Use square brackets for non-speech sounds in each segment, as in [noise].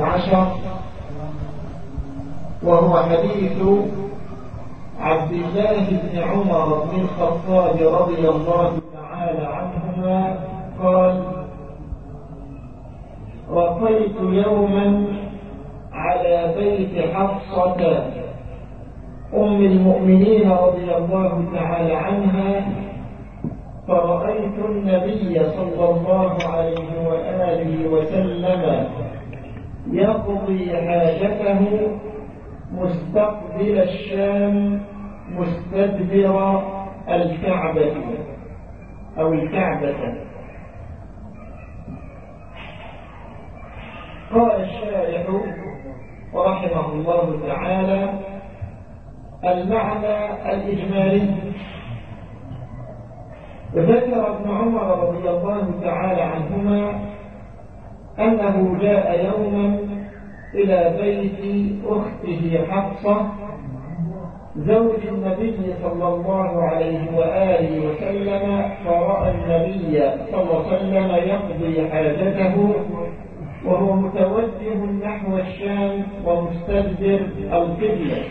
عشر. وهو حديث عبد الله بن عمر بن الخطاب رضي الله تعالى عنهما قال رقيت يوما على بيت حفصة أم المؤمنين رضي الله تعالى عنها فرأيت النبي صلى الله عليه وآله وسلم يقضي حاجته مستقبل الشام مستدبر الكعبة أو الكعبة. قال الشارح رحمه الله تعالى المعنى الإجمالي. ذكر ابن عمر رضي الله تعالى عنهما أنه جاء يوما إلى بيت أخته حفصة زوج النبي صلى الله عليه وآله وسلم فرأى النبي صلى الله عليه وسلم يقضي حاجته وهو متوجه نحو الشام ومستدبر القبلة.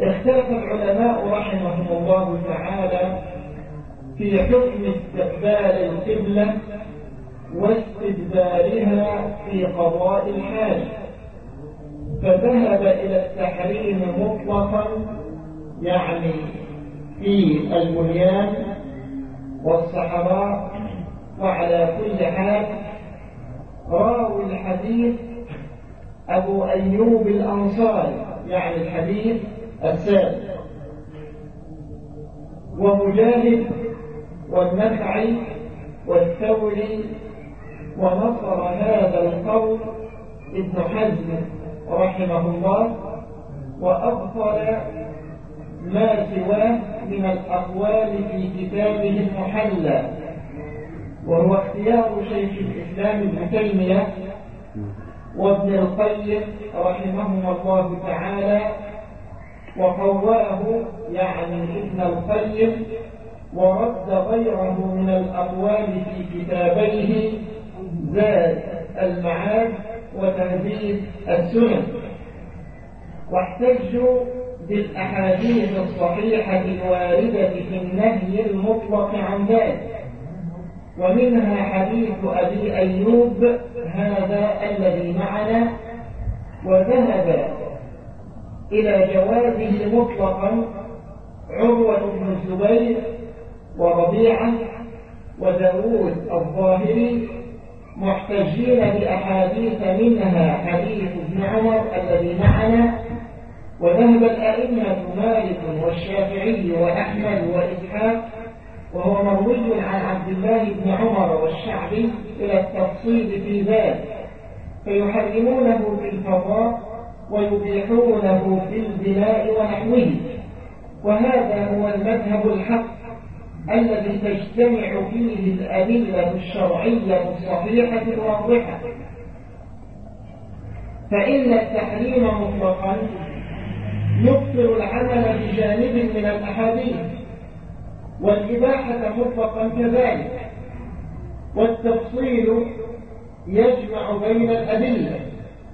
اختلف العلماء رحمهم الله تعالى في حكم استقبال القبلة واستدبارها في قضاء الحاج. فذهب إلى التحريم مطلقا يعني في البنيان والصحراء وعلى كل حال. راوي الحديث أبو أيوب الأنصاري يعني الحديث السابق. ومجاهد والنفعي والثوري ونصر هذا القول ابن حزم رحمه الله وأبطل ما سواه من الأقوال في كتابه المحلى وهو اختيار شيخ الإسلام ابن تيمية وابن القيم رحمهما الله تعالى وقواه يعني ابن القيم ورد غيره من الأقوال في كتابيه زاد المعاد وتهذيب السنن. واحتجوا بالأحاديث الصحيحة الواردة في النهي المطلق عن ذلك. ومنها حديث أبي أيوب هذا الذي معنا وذهب إلى جوازه مطلقا عروة بن الزبير وربيعة وداود الظاهري محتجين بأحاديث منها حديث ابن عمر الذي معنا وذهب الأئمة مالك والشافعي وأحمد وإسحاق وهو مروي عن عبد الله بن عمر والشعبي إلى التفصيل في ذلك فيحرمونه في الفضاء ويبيحونه في البناء ونحوه وهذا هو المذهب الحق. الذي تجتمع فيه الأدلة الشرعية الصحيحة الواضحة. فإن التحريم مطلقا يبطل العمل بجانب من الأحاديث والإباحة مطلقا كذلك والتفصيل يجمع بين الأدلة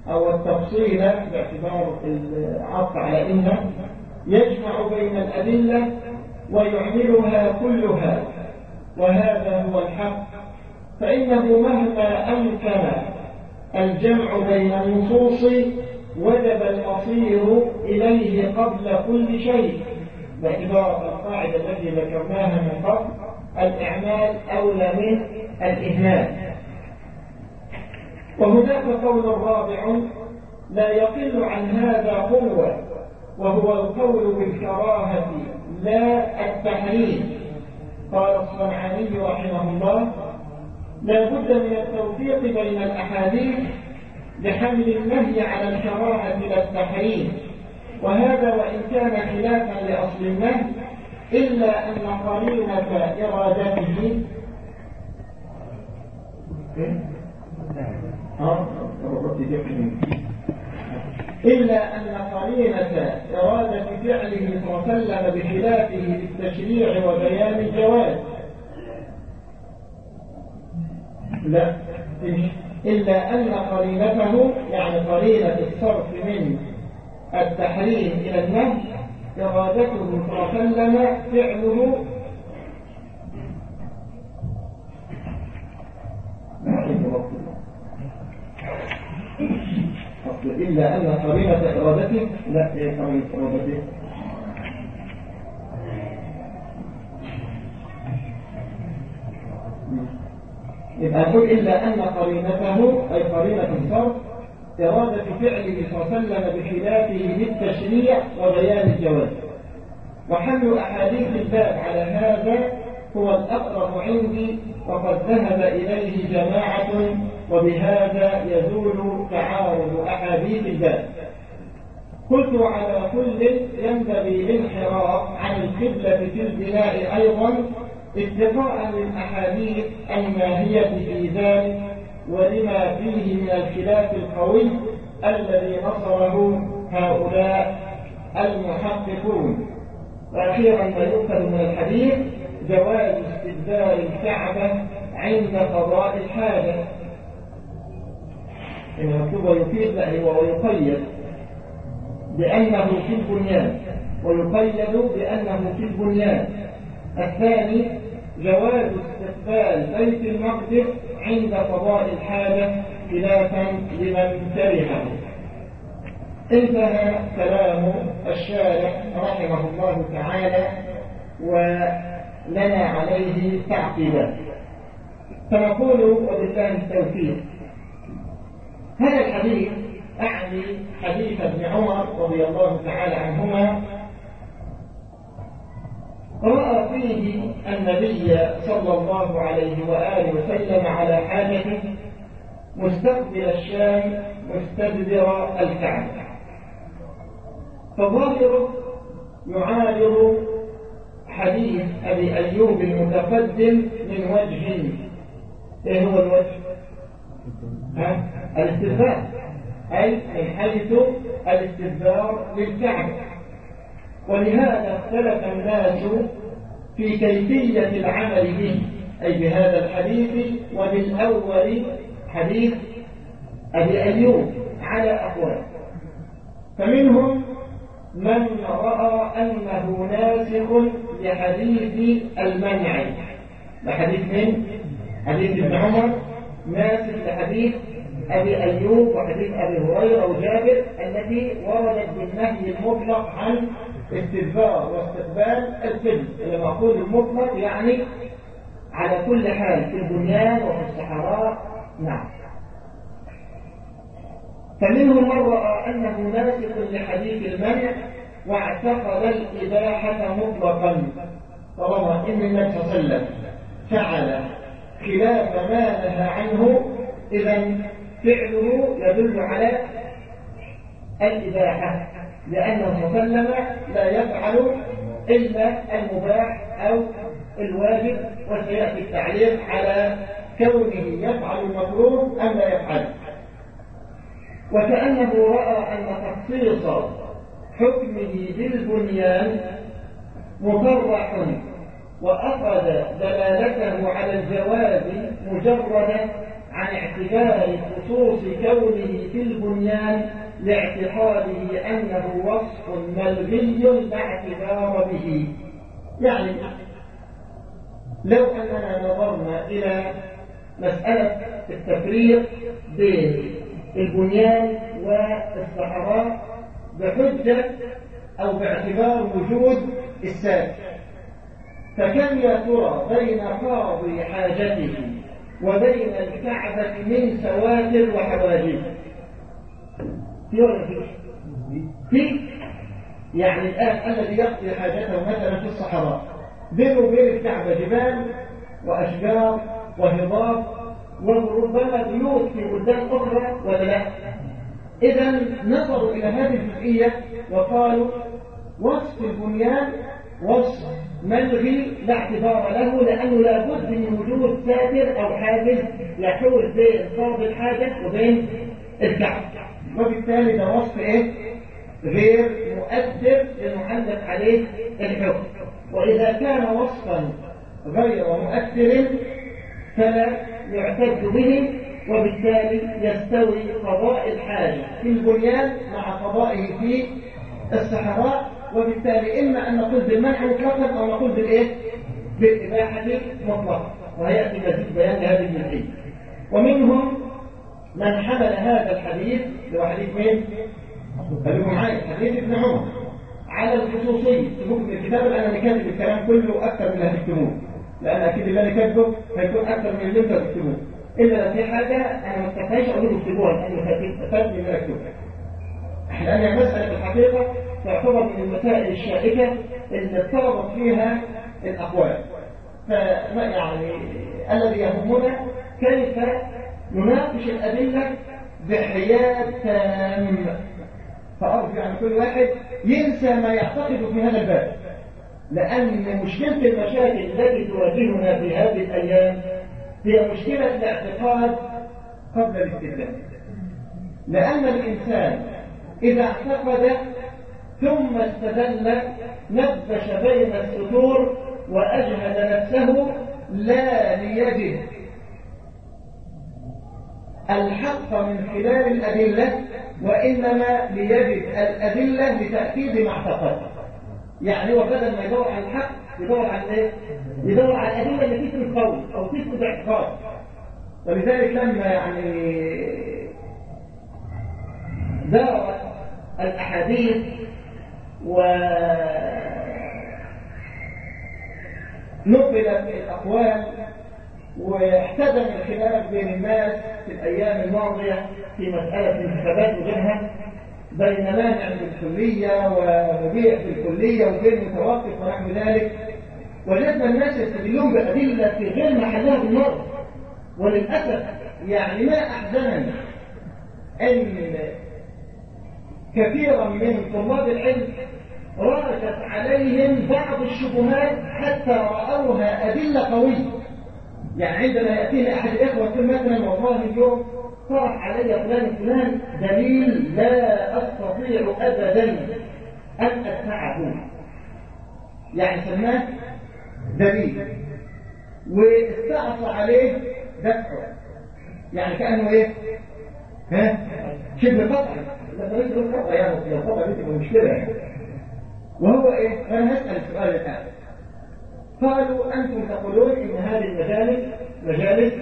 أو التفصيل باعتبار العطف على إن يجمع بين الأدلة ويعملها كلها وهذا هو الحق. فإنه مهما أمكن الجمع بين النصوص وجب المصير إليه قبل كل شيء. باعتبار القاعدة التي ذكرناها من قبل الإعمال أولى من الإهمال. وهناك قول رابع لا يقل عن هذا قوة وهو القول بالكراهة. لا التحريم قال الصنعاني رحمه الله لا بد من التوفيق بين الأحاديث لحمل النهي على الكراهة لا التحريم وهذا وإن كان خلافا لأصل النهي إلا أن قرينة إرادته إلا أن قرينة إرادة فعله وسلم بخلافه بالتشريع وبيان الجواز. لا. إلا أن قرينته يعني قرينة الصرف من التحريم إلى النهي إرادته صلى الله عليه وسلم فعله. إلا أن قرينة إرادته لا إيه قرينة إرادته. يبقى أقول إلا أن قرينته أي قرينة الصرف إرادة فعله وسلم بخلافه بالتشريع وبيان الجواز. وحمل أحاديث الباب على هذا هو الأقرب عندي وقد ذهب إليه جماعة وبهذا يزول تعارض أحاديث الباب قلت على كل ينبغي الانحراف عن القبلة في البناء أيضا اتقاء للأحاديث الناهية في ذلك ولما فيه من الخلاف القوي الذي نصره هؤلاء المحققون. وأخيرا ما يؤخذ من الحديث جواز استدبار الكعبة عند قضاء الحاجة. إن مكتوب لا هو ويقيد بأنه في البنيان ويقيد بأنه في البنيان. الثاني جواز استقبال بيت المقدس عند قضاء الحاجة خلافا لمن كرهه. انتهى كلام الشارع رحمه الله تعالى ولنا عليه تعقيبات. فنقول وبالله التوفيق. هذا الحديث أعني حديث ابن عمر رضي الله تعالى عنهما رأى فيه النبي صلى الله عليه وآله وسلم على حاجته مستقبل الشام مستدبر الكعبة فظاهره يعارض حديث أبي أيوب المتقدم من وجه إيه هو الوجه؟ ها؟ الاستدبار أي حيث الاستدبار للكعبة ولهذا اختلف الناس في كيفية العمل به أي بهذا الحديث وبالأول حديث أبي أيوب على أقوال فمنهم من رأى أنه ناسخ لحديث المنع لحديث من؟ حديث ابن عمر ناسخ لحديث أبي أيوب وحديث أبي هريرة وجابر التي وردت بالنهي المطلق عن استدبار واستقبال القبل المقول المطلق يعني على كل حال في البنيان وفي الصحراء. نعم. فمنهم من رأى أنه ناسخ لحديث المنع واعتقد الإباحة مطلقا. طالما إن النبي صلى الله عليه وسلم فعل خلاف ما نهى عنه إذا فعله يدل على الإباحة لأنه وسلم لا يفعل إلا المباح أو الواجب وسيأتي التعليق على كونه يفعل المكروه أم لا يفعل. وكأنه رأى أن تخصيص حكمه بالبنيان مصرح وأخذ دلالته على الجواز مجردا عن اعتبار خصوص كونه في البنيان لاعتقاده أنه وصف ملغي لا اعتبار به. يعني لو أننا نظرنا إلى مسألة التفريق بين البنيان والصحراء بحجة أو باعتبار وجود الساد فكم يا ترى بين قاضي حاجته وبين الكعبة من سواتر وحواجز في ولا في؟ في يعني الآن الذي يقضي حاجته مثلا في الصحراء. بينه وبين الكعبة جبال وأشجار وهضاب وربما بيوت في بلدان أخرى ولا لا؟ إذا نظروا إلى هذه الجزئية وقالوا وصف البنيان وصف ملغي لا اعتبار له لأنه لابد من وجود ساتر أو حاجز يحول بين فرض الحاجة وبين الكعب وبالتالي ده وصف إيه؟ غير مؤثر للمعلق عليه الحكم وإذا كان وصفا غير مؤثر فلا يعتد به وبالتالي يستوي قضاء الحاجة في البنيان مع قضائه في الصحراء وبالتالي إما أن نقول بالمنع مطلقا أو نقول بالإيه؟ بالإباحة مطلقا ويأتي مزيد بيان هذه المنعية ومنهم من حمل هذا الحديث اللي هو حديث مين؟ خليكم معايا حديث ابن عمر. على الخصوصية. تبقوا في الكتاب أنا كاتب الكلام كله أكثر من اللي هتكتبوه لأن أكيد اللي أنا كاتبه هيكون أكثر من اللي أنت تكتبوه إلا لو في حاجة أنا ما استطيعش أقول اكتبوها لأنه فاتني من أكتبها لأن مسألة الحقيقة تعتبر من المسائل الشائكة اللي اضطربت فيها الأقوال. فما يعني الذي يهمنا كيف نناقش الأدلة بحياد تام فأرجو يعني كل واحد ينسى ما يعتقد في هذا الباب. لأن مشكلة المشاكل التي تواجهنا في هذه الأيام هي مشكلة الاعتقاد قبل الاستدلال لأن الإنسان إذا اعتقد ثم استدل نبش بين السطور وأجهد نفسه لا ليجد الحق من خلال الأدلة وإنما ليجد الأدلة لتأكيد ما اعتقد. يعني هو بدل ما يدور على الحق يدور على إيه؟ يدور على الأدلة اللي تثبت قول أو تثبت اعتقاد ولذلك لما يعني دارت الأحاديث و نقلت الأقوال واحتدم الخلاف بين الناس في الأيام الماضية في مسألة الانتخابات وغيرها بين مانع في الكلية ومبيع في الكلية وغير متوقف ونحو ذلك. وجدنا الناس يستدلون بأدلة في غير محلها بالنظر وللأسف يعني ما أحزنني أن كثيرا من طلاب العلم رادت عليهم بعض الشبهات حتى رأوها أدلة قوية. يعني عندما يأتيني أحد الإخوة مثلا والله اليوم طرح علي فلان فلان دليل لا أستطيع أبدا أن أدفعه يعني سماه دليل. واستعصى عليه دفعه. يعني كأنه إيه؟ ها؟ شبه قطع لما يجب قطع يعني القطع دي تبقى مشكلة. يعني وهو إيه؟ أنا هسأل السؤال الآن. قالوا أنتم تقولون إن هذه المجالس مجالس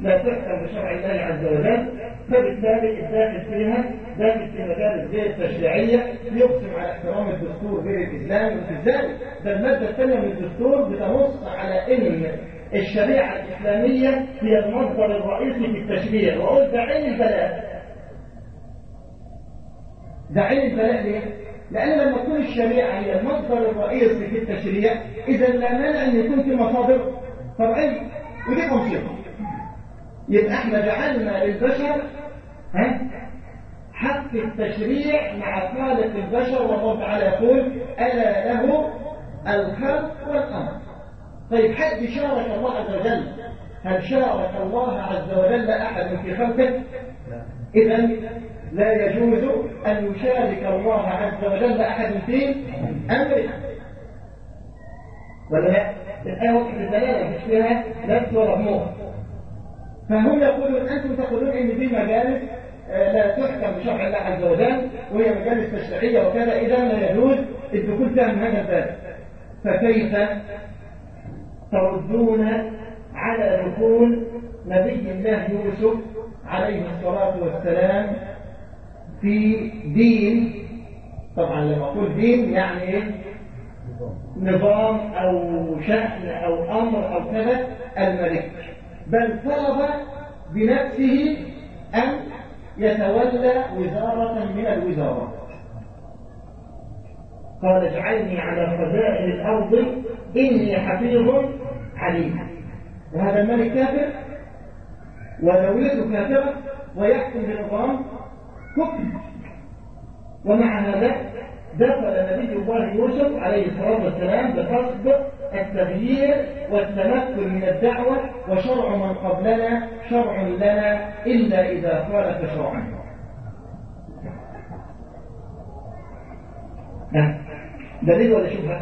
لا تحكم بشرع الله عز وجل فبالتالي الداخل فيها داخل في مجالس غير تشريعية يقسم على احترام الدستور غير الإسلامي وكذلك ده المادة الثانية من الدستور بتنص على إن الشريعة الإسلامية هي المصدر الرئيسي في التشريع وقلت عين البلاء ده عين البلاء ليه؟ لأن لما تكون الشريعة هي المصدر الرئيسي في التشريع إذا لا مانع أن يكون في مصادر فرعية ودي مصيبة يبقى إحنا جعلنا للبشر ها؟ حق التشريع مع خالق البشر والله تعالى يقول ألا له الخلق والأمر. طيب حد شارك الله عز وجل؟ هل شارك الله عز وجل أحد في خلقه؟ إذا لا يجوز أن يشارك الله عز وجل أحد في أمره ولا لا؟ الآية وقت الدلالة مش فيها نفس ولا موت فهم يقولون أنتم تقولون إن في مجالس لا تحكم بشرع الله عز وجل وهي مجالس تشريعية وكذا إذا لا يجوز الدخول فيها من هذا الباب. فكيف تردون على دخول نبي الله يوسف عليه الصلاة والسلام في دين. طبعا لما أقول دين يعني إيه؟ نظام أو شأن أو أمر أو كذا الملك. بل طلب بنفسه أن يتولى وزارة من الوزارات. قال اجعلني على خزائن الأرض إني حفيظ عليم. وهذا الملك كافر ودولته كافرة ويحكم بنظام كفر ومع هذا دخل نبي الله يوسف عليه الصلاة والسلام بقصد التغيير والتمكن من الدعوة وشرع من قبلنا شرع لنا إلا إذا خالف شرعا دليل ولا شبهة؟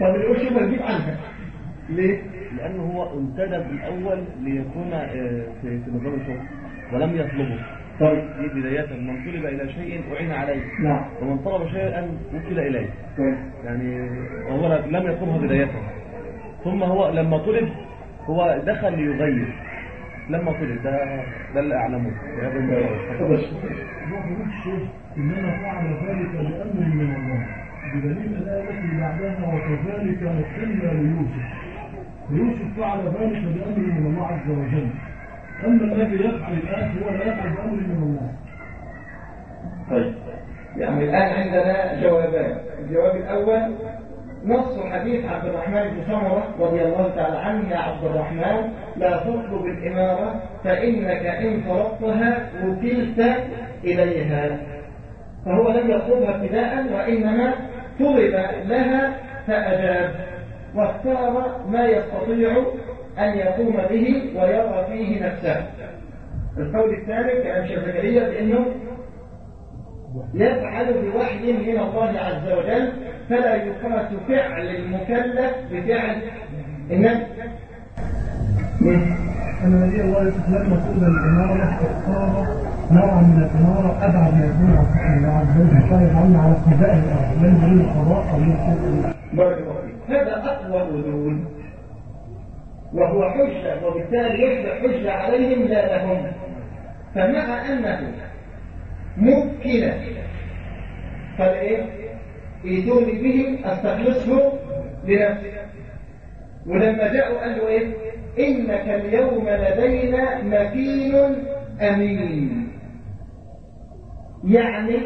طب اللي شبهة نجيب عنها ليه؟ لأنه هو انتدب الأول ليكون آه، في نظام الحكم ولم يطلبه طيب. دي بداية من طلب إلى شيء أعين عليه. نعم. ومن طلب شيئا وكل إليه. كويس يعني هو لم يطلبها بداية ثم هو لما طلب هو دخل ليغير. لما طلب ده ده اللي أعلمه. الشيخ إنما فعل ذلك لأمر من الله. بدليل الآية التي بعدها وكذلك نحلنا ليوسف فيوسف فعل ذلك بأمر من الله عز وجل. أما الذي يفعل الآن هو لا يفعل بأمر من الله. طيب. يعني الآن عندنا جوابان. الجواب الأول نص حديث عبد الرحمن بن سمرة رضي الله تعالى عنه يا عبد الرحمن لا تطلب الإمارة فإنك إن طلبتها وكلت إليها. فهو لم يطلبها ابتداء وإنما طلب لها فأجاب واختار ما يستطيع أن يقوم به ويرى فيه نفسه. القول الثاني كلام زكريا بأنه يفعل بوحي من الله عز وجل فلا يقاس فعل المكلف بفعل النفس أن نبي الله لما سئل الإمارة اختار نوعا من الإمارة أبعد ما يكون عن الله عز وجل فلا يجعلنا على قضاء الأرض لا يريد القضاء أو يريد بارك الله فيك. هذا أقوى ردود وهو حجة وبالتالي يصبح حجة عليهم لا لهم. فمع أنه ممكن فالإيه؟ يدوني به أستخلصه لنفسي ولما جاءوا قال له إيه؟ إنك اليوم لدينا مكين أمين. يعني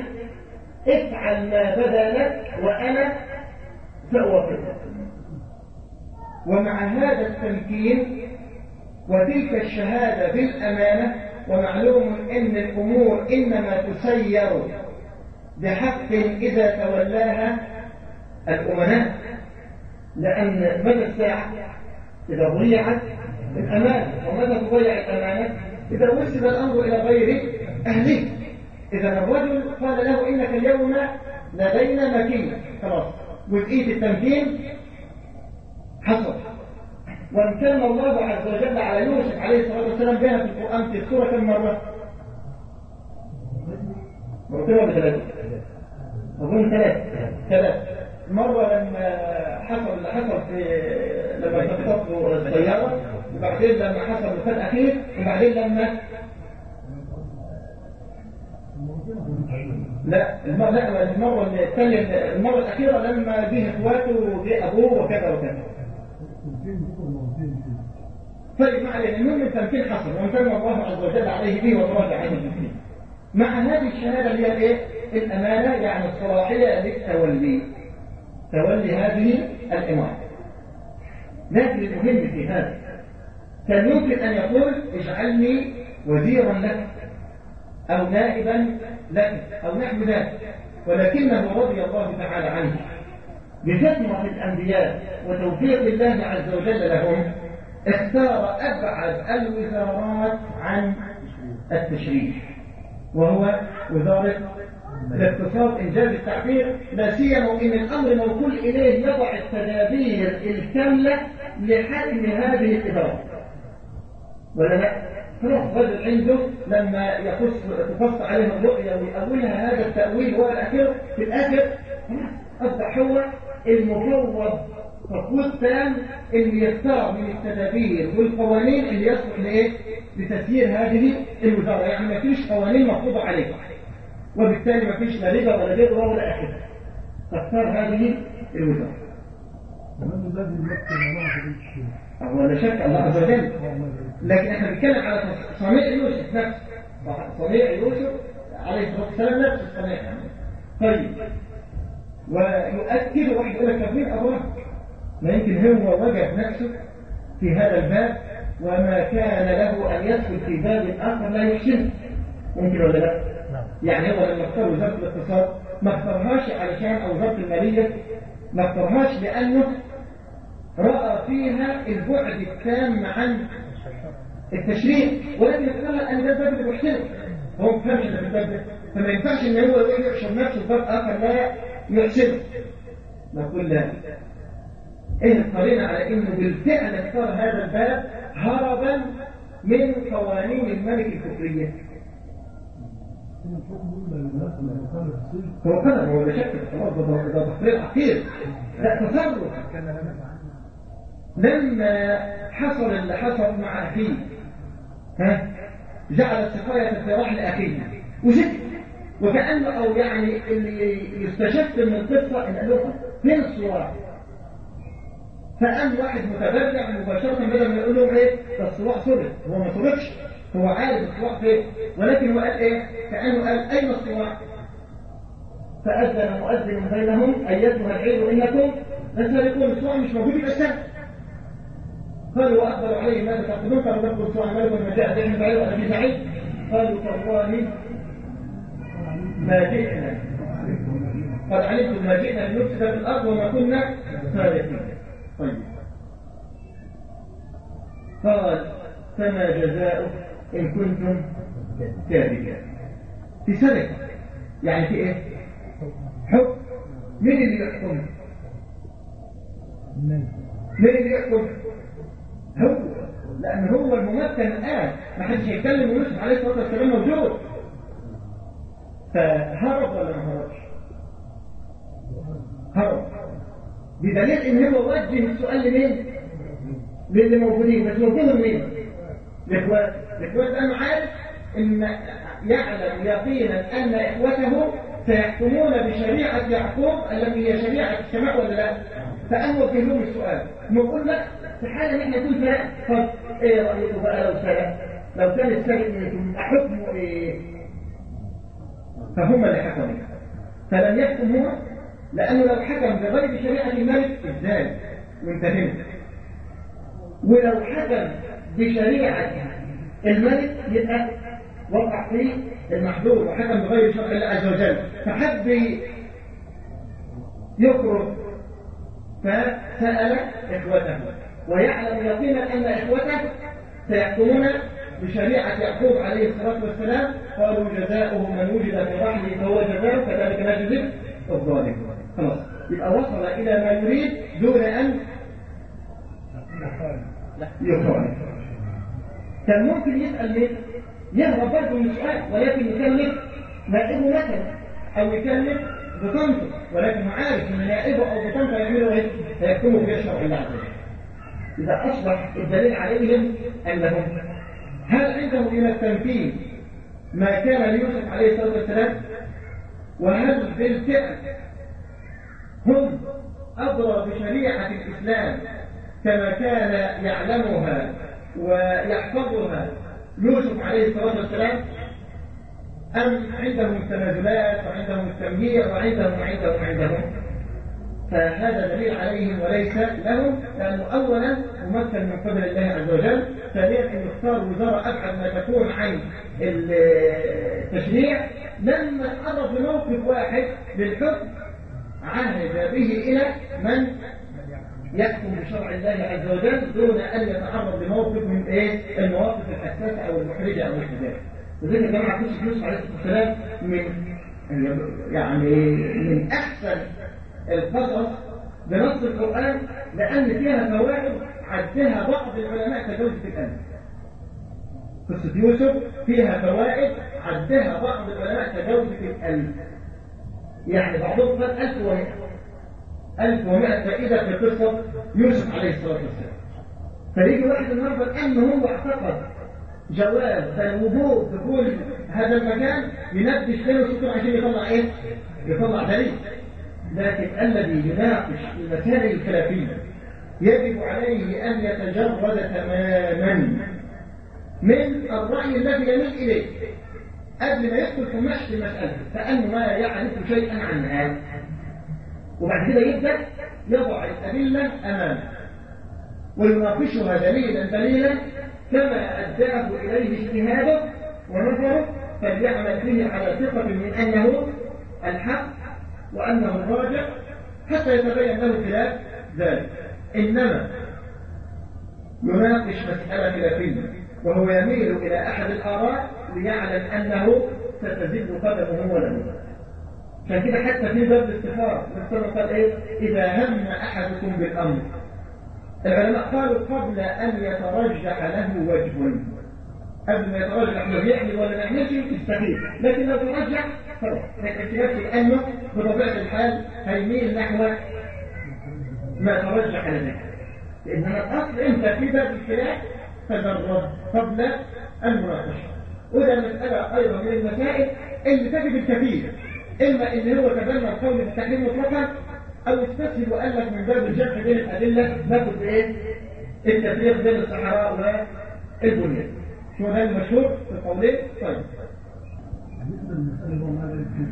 افعل ما بدا لك وأنا سأوافقك ومع هذا التمكين وتلك الشهادة بالأمانة ومعلوم أن الأمور إنما تسير بحق إذا تولاها الأمناء لأن مدى الساعة؟ إذا ضيعت الأمانة. ومتى تضيع الأمانة؟ إذا وسد الأمر إلى غير أهله. إذا الرجل قال له إنك اليوم لدينا مكين خلاص. جزئية التمكين حصل وامتن الله عز وجل على يوسف عليه الصلاة والسلام بها في القرآن في السورة كم مرة؟ مرتين ولا ثلاثة؟ أظن ثلاثة ثلاثة مرة لما حصل حصل في لما تخطفوا السيارة وبعدين لما حصل المثال الأخير وبعدين لما لا المرة لا المرة الثانية المرة الأخيرة لما جه إخواته وجه أبوه وكذا وكذا طيب علينا. المهم التمكين حصل وامتن الله عز وجل عليه به وتراجع عليه المسلمين مع هذه الشهادة اللي هي الايه؟ الأمانة يعني الصلاحية للتولي. تولي هذه الإمارة لكن المهم في هذا. كان يمكن أن يقول اجعلني وزيرا لك أو نائبا لك أو نحو ذلك. ولكنه رضي الله تعالى عنه. بفطرة الأنبياء وتوفيق الله عز وجل لهم اختار أبعد الوزارات عن التشريع وهو وزارة الاقتصاد إنجاز التعبير لا سيما إن الأمر موكول إليه يضع التدابير الكاملة لحل هذه الإدارة ولا لا؟ الرجل عنده لما يقص تقص عليه الرؤيا ويأولها هذا التأويل والأخير في الآخر أصبح هو تفويض تام اللي يختار من التدابير والقوانين اللي يصلح لايه؟ لتسيير هذه الوزاره، يعني ما فيش قوانين مفروضة عليه. وبالتالي ما فيش لا ربا ولا بيض ولا آخرة. تختار هذه الوزاره. ومن الذي يمكن الله في الشيء هو لا شك الله عز وجل لكن إحنا بنتكلم على صنيع يوسف نفسه صنيع يوسف عليه الصلاة والسلام نفس الصنيع طيب ويؤكد واحد يقول لك طب مين؟ ما يمكن هو وجد نفسه في هذا الباب وما كان له أن يدخل في باب آخر لا يحسنه ممكن ولا لا؟ يعني هو لما اختار وزاره الاقتصاد ما اختارهاش علشان أو وزاره المالية ما اختارهاش لأنه رأى فيها البعد التام عن التشريع ولكن اختار ان ده الباب اللي بيحسنه هو ما فهمش في الباب ده. فما ينفعش إن هو يحشر نفسه في باب آخر لا. يحسنه نقول لا. إيه القرينة على انه بالفعل اختار هذا الباب هربا من قوانين الملك الكفرية هو قدر هو شك. خلاص ده تقرير عقير لا تصرف. لما حصل اللي حصل مع أخيه ها جعل السقاية في رحل اخيه وسكت وكأنه أو يعني اللي يستشف من القصة له فين الصراع فقام واحد متبرع مباشرة بدل ما يقول لهم إيه؟ ده الصراع صلح هو ما صلحش هو عارف الصراع فين. ولكن هو قال إيه؟ كأنه قال أين الصراع فأذن مؤذن بينهم أيتها العير إنكم لسارقون الصراع مش موجود الإسلام قالوا وأقبلوا عليه ماذا تعقلون قالوا نقول الصراع مالك ما جاء دين بعيد وأنا في سعيد. قالوا تالله ما جئنا. قد علمتم ما جئنا لنفسد في الأرض وما كنا سارقين طيب. قال فما جزاؤه إن كنتم كاذبين. في سنة. يعني في إيه؟ حكم مين اللي يحكم؟ مين اللي يحكم؟ هو. لأن هو الممثل الآن. ما حدش هيتكلم ويوسف عليه الصلاة والسلام موجود. فهرب ولا ما هربش؟ هرب. بدليل إن هو وجه السؤال لمين؟ للي موجودين بس موجودين مين؟ الاخوات الاخوات لأنه عارف إن يعلم يقينا أن إخوته سيحكمون بشريعة يعقوب التي هي شريعة السماء ولا لا؟ فان وجه لهم السؤال. نقول لا في حالة إن إحنا نكون سرق طب إيه رأيكم بقى لو سرق لو كان منكم حكمه إيه؟ فهم اللي حكموا فلم يحكم هو لأنه لو حكم بغير شريعة الملك إزاي وانتهينا ولو حكم بشريعة الملك يبقى وقع فيه المحظور وحكم بغير شرع الله عز وجل. فحب يخرج فسأل إخوته. ويعلم يقينا أن إخوته سيحكمون بشريعة يعقوب عليه الصلاة والسلام قالوا جزاؤه من وجد في رحله فهو جزاؤه كذلك نجزي الظالم خلاص يبقى وصل إلى ما يريد دون أن يخالف كان ممكن يسأل ليه؟ يهرب برضه من السؤال ولكن يكلف نائبه مثلا أو يكلف بطنطه ولكن عارف ان نائبه أو بطنطه يعملوا إيه؟ هيكتبوا في الشرع الله عز وجل إذا أصبح الدليل عليهم أنهم هل عندهم من التنفيذ ما كان ليوسف عليه الصلاة والسلام؟ وهل بالفعل هم أدرى بشريعة الإسلام كما كان يعلمها ويحفظها يوسف عليه الصلاة والسلام؟ أم عندهم التنازلات وعندهم التمهير وعندهم وعندهم وعندهم؟ فهذا دليل عليهم وليس لهم لأنه أولا ممثل من قبل الله عز وجل ثانيا أن يختار وزارة أبعد ما تكون عن التشريع لما قرب لموقف واحد للحكم عهد به إلى من؟ يحكم بشرع الله عز وجل دون أن يتعرض لموقف من إيه؟ المواقف الحساسة أو المحرجة أو الحداثة وذلك جماعة قصة يوسف عليه الصلاة والسلام من يعني من أحسن القصص بنص القرآن لأن فيها فوائد عدها بعض العلماء كجوزة الألف قصة يوسف فيها فوائد عدها بعض العلماء كجوزة الألف يعني بعضهم قال 1100 1100 فائدة في قصة يوسف عليه الصلاة والسلام. فيجي واحد النهارده كأنه هو اعتقد جواز الوجوب دخول هذا المكان ينبش بين السطور عشان يطلع إيه؟ يطلع دليل. لكن الذي يناقش المسائل الخلافية يجب عليه أن يتجرد تماما من الرأي الذي يميل إليه. قبل ما يدخل في نشر المسألة كأنه ما يعرف شيئا عنها وبعد كده يبدأ يضع الأدلة أمامه ويناقشها دليلا دليلا كما أداه إليه اجتهاده ونظره فليعمل به على ثقة من أنه الحق وأنه الراجع حتى يتبين له خلاف ذلك. إنما يناقش مسألة خلافية وهو يميل إلى أحد الآراء ليعلم أنه ستزيد قدمه ولا عشان كده حتى في باب الاستخارة الرسول قال إيه؟ إذا هم أحدكم بالأمر. العلماء قالوا قبل أن يترجح له وجه. قبل ما يترجح لو يحمل ولا ما يحملش يستحيل. لكن لو ترجح خلاص في نفس لأنه بطبيعة الحال هيميل نحو ما ترجح لذلك لأنما الأصل أنت في باب الخلاف تجرد قبل المناقشة وده المسألة أيضا من المسائل اللي تجد الكثير. إما إن هو تبنى القول بالتحريم مطلقا أو استسهل وقال لك من باب الجمع بين الأدلة. ناخد إيه؟ التفريق بين الصحراء والبنيان شو ده المشهور؟ في قولين؟ طيب بالنسبة للمساله هو ماذا يمكن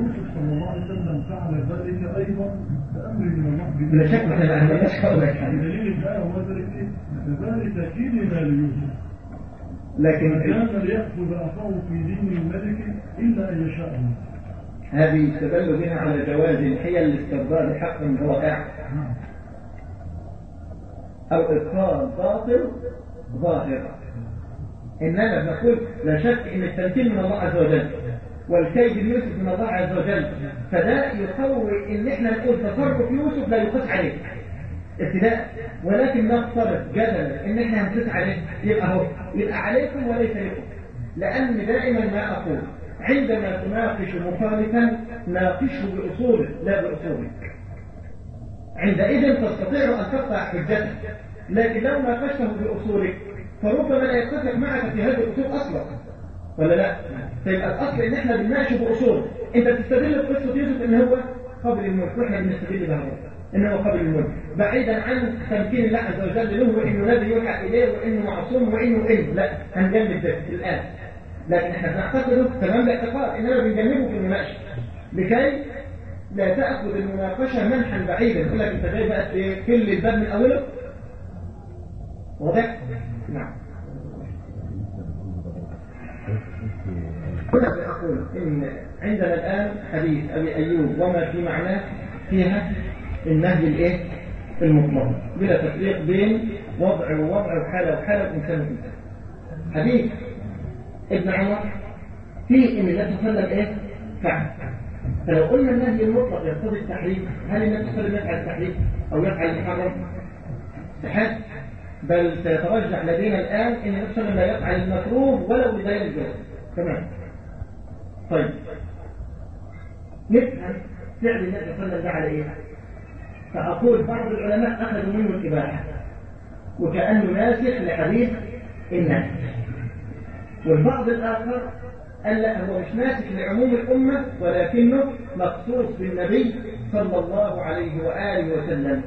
يوسف صلى الله عليه وسلم فعل ذلك أيضا بأمر من الله لا شك ما تعملناش قولك بدليل الآية وما ذلك إيه؟ كذلك كيدنا ليوسف؟ لكن كان ليأخذ أخاه في دين الملك إلا أن يشاء الله. هذه يستدل بها على جواز الحيل لاسترداد حق ضائع أو إبقاء باطل ظاهر إنما نقول لا شك إن التمثيل من الله عز وجل. والكيد يوسف من الله عز وجل. فده يقوي إن إحنا نقول تصرف يوسف لا يقاس عليه. ابتداء. ولكن نفترض جدلا إن إحنا هنقيس عليه. يبقى هو. يبقى عليكم وليس لكم. لأن دائما ما أقول. عندما تناقش مخالفا ناقشه بأصوله لا بأصولك عندئذ تستطيع أن تقطع حجتك. لكن لو ناقشته بأصولك فربما لا يتفق معك في هذه الأصول أصلا. ولا لا؟ فيبقى الأصل إن إحنا بنناقش بأصول أنت بتستدل بقصة يوسف إن هو قبل الملك وإحنا بنستدل بهذا إن هو قبل الملك بعيدا عن تمكين الله عز وجل له وإنه نبي يوحى إليه وإنه معصوم وإنه وإنه لا. هنجمد ده الآن. لكن إحنا بنعتقده تمام الاعتقاد اننا بنجنبه في المناقشة. لكي لا تأخذ المناقشة منحا بعيدا. يقول لك أنت جاي بقى كل الباب من أوله؟ واضح؟ نعم. هنا بأقول إن عندنا الآن حديث أبي أيوب وما في معناه فيها النهي الإيه؟ المطلق. بلا تفريق بين وضع ووضع وحالة وحالة وإنسان وإنسان حديث ابن عمر في إن النبي صلى الله عليه وسلم إيه؟ فعل. فلو قلنا النهي المطلق يقتضي التحريم هل النبي صلى الله عليه وسلم يفعل التحريم أو يفعل المحرم؟ استحال بل سيترجح لدينا الآن إن النبي صلى الله عليه وسلم لا يفعل المكروه ولو بدايه الجواز تمام. طيب. نفهم فعل النبي صلى الله عليه وسلم. ده فأقول بعض العلماء اخذوا منه الإباحة. وكأنه ناسخ لحديث النهي والبعض الآخر قال لا هو مش ناسك لعموم الأمة ولكنه مخصوص بالنبي صلى الله عليه وآله وسلم.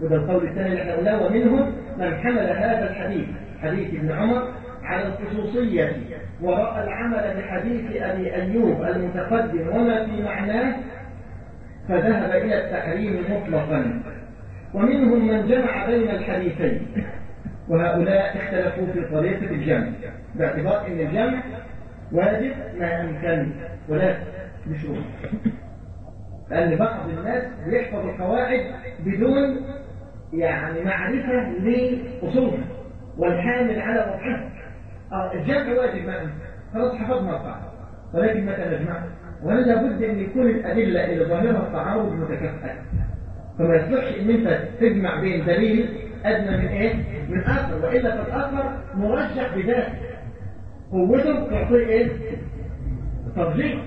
وده القول الثاني اللي إحنا قلناه ومنهم من حمل هذا الحديث حديث ابن عمر على الخصوصية. ورأى العمل بحديث أبي أيوب المتقدم وما في معناه فذهب إلى التحريم مطلقا. ومنهم من جمع بين الحديثين. وهؤلاء اختلفوا في طريقة الجمع باعتبار إن الجمع واجب ما امكن ولكن بشروط. لأن بعض الناس بيحفظ القواعد بدون يعني معرفة لأصولها والحامل على وضعها. الجمع واجب ما امكن خلاص حفظنا القاعدة ولكن متى نجمع؟ ولا لابد أن يكون الأدلة اللي ظاهرها التعارض متكافئه فما يصلحش إن أنت تجمع بين دليل أدنى من إيه؟ من آخر. وإلا فالآخر مرجح بذاته قوته تعطيه إيه؟ ترجيح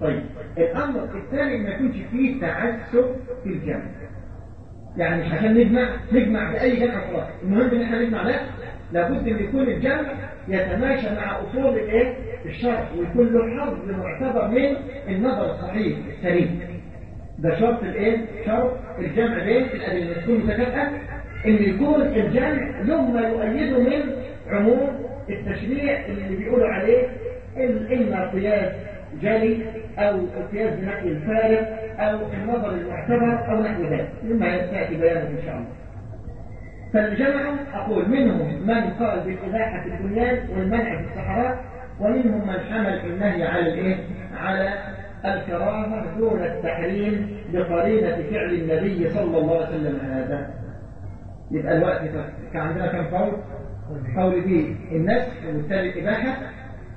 طيب الأمر الثاني ما يكونش فيه تعسف في الجمع. يعني مش عشان نجمع نجمع بأي جمع خلاص المهم إن إحنا نجمع لا لابد ان يكون الجمع يتماشى مع اصول الايه؟ الشرع ويكون له حظ معتبر من النظر الصحيح السليم. ده شرط الايه؟ شرط الجمع بين الأدلة. تكون متكافئه إن يكون الجمع له ما يؤيده من عموم التشريع اللي بيقولوا عليه إما قياس جلي أو قياس بنقل الفارق أو النظر المعتبر أو نحو ذلك. مما ياتي بيانه إن شاء الله. فالجمع أقول منهم من قال بالاباحه في البنيان والمنع في الصحراء ومنهم من حمل النهي على الإيه؟ على الكراهة دون التحريم بقرينة فعل النبي صلى الله عليه وسلم هذا. يبقى الوقت كان عندنا كم قول؟ قول دي النسخ وبالتالي الإباحة.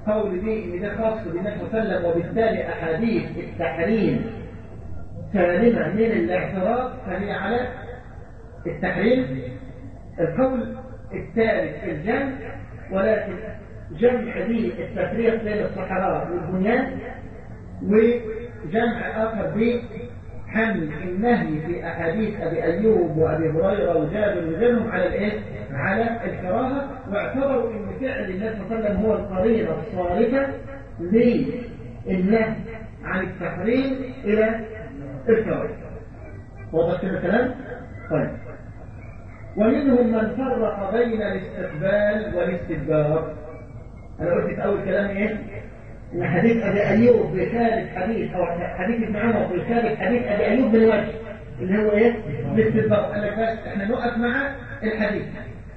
قول دي إن ده خاص بالنبي صلى الله عليه وسلم وبالتالي أحاديث التحريم سالمة من الاعتراض فهي على التحريم. القول الثالث الجمع ولكن جمع دي التفريق بين الصحراء والبنيان وجمع آخر بحمل النهي في أحاديث أبي أيوب وأبي هريرة وجابر وغيرهم على الإيه؟ على الكراهة واعتبروا أن فعل النبي صلى الله عليه وسلم هو القرينة الصارفة للنهي عن التحريم إلى الكراهة كده الكلام؟ طيب ومنهم من فرق بين الاستقبال والاستدبار. أنا قلت في أول كلام إيه إن حديث أبي أيوب بخالف حديث أو حديث ابن عمر بخالف حديث أبي أيوب بن وجه اللي هو إيه الاستدبار. قال لك بس إحنا نقف مع الحديث.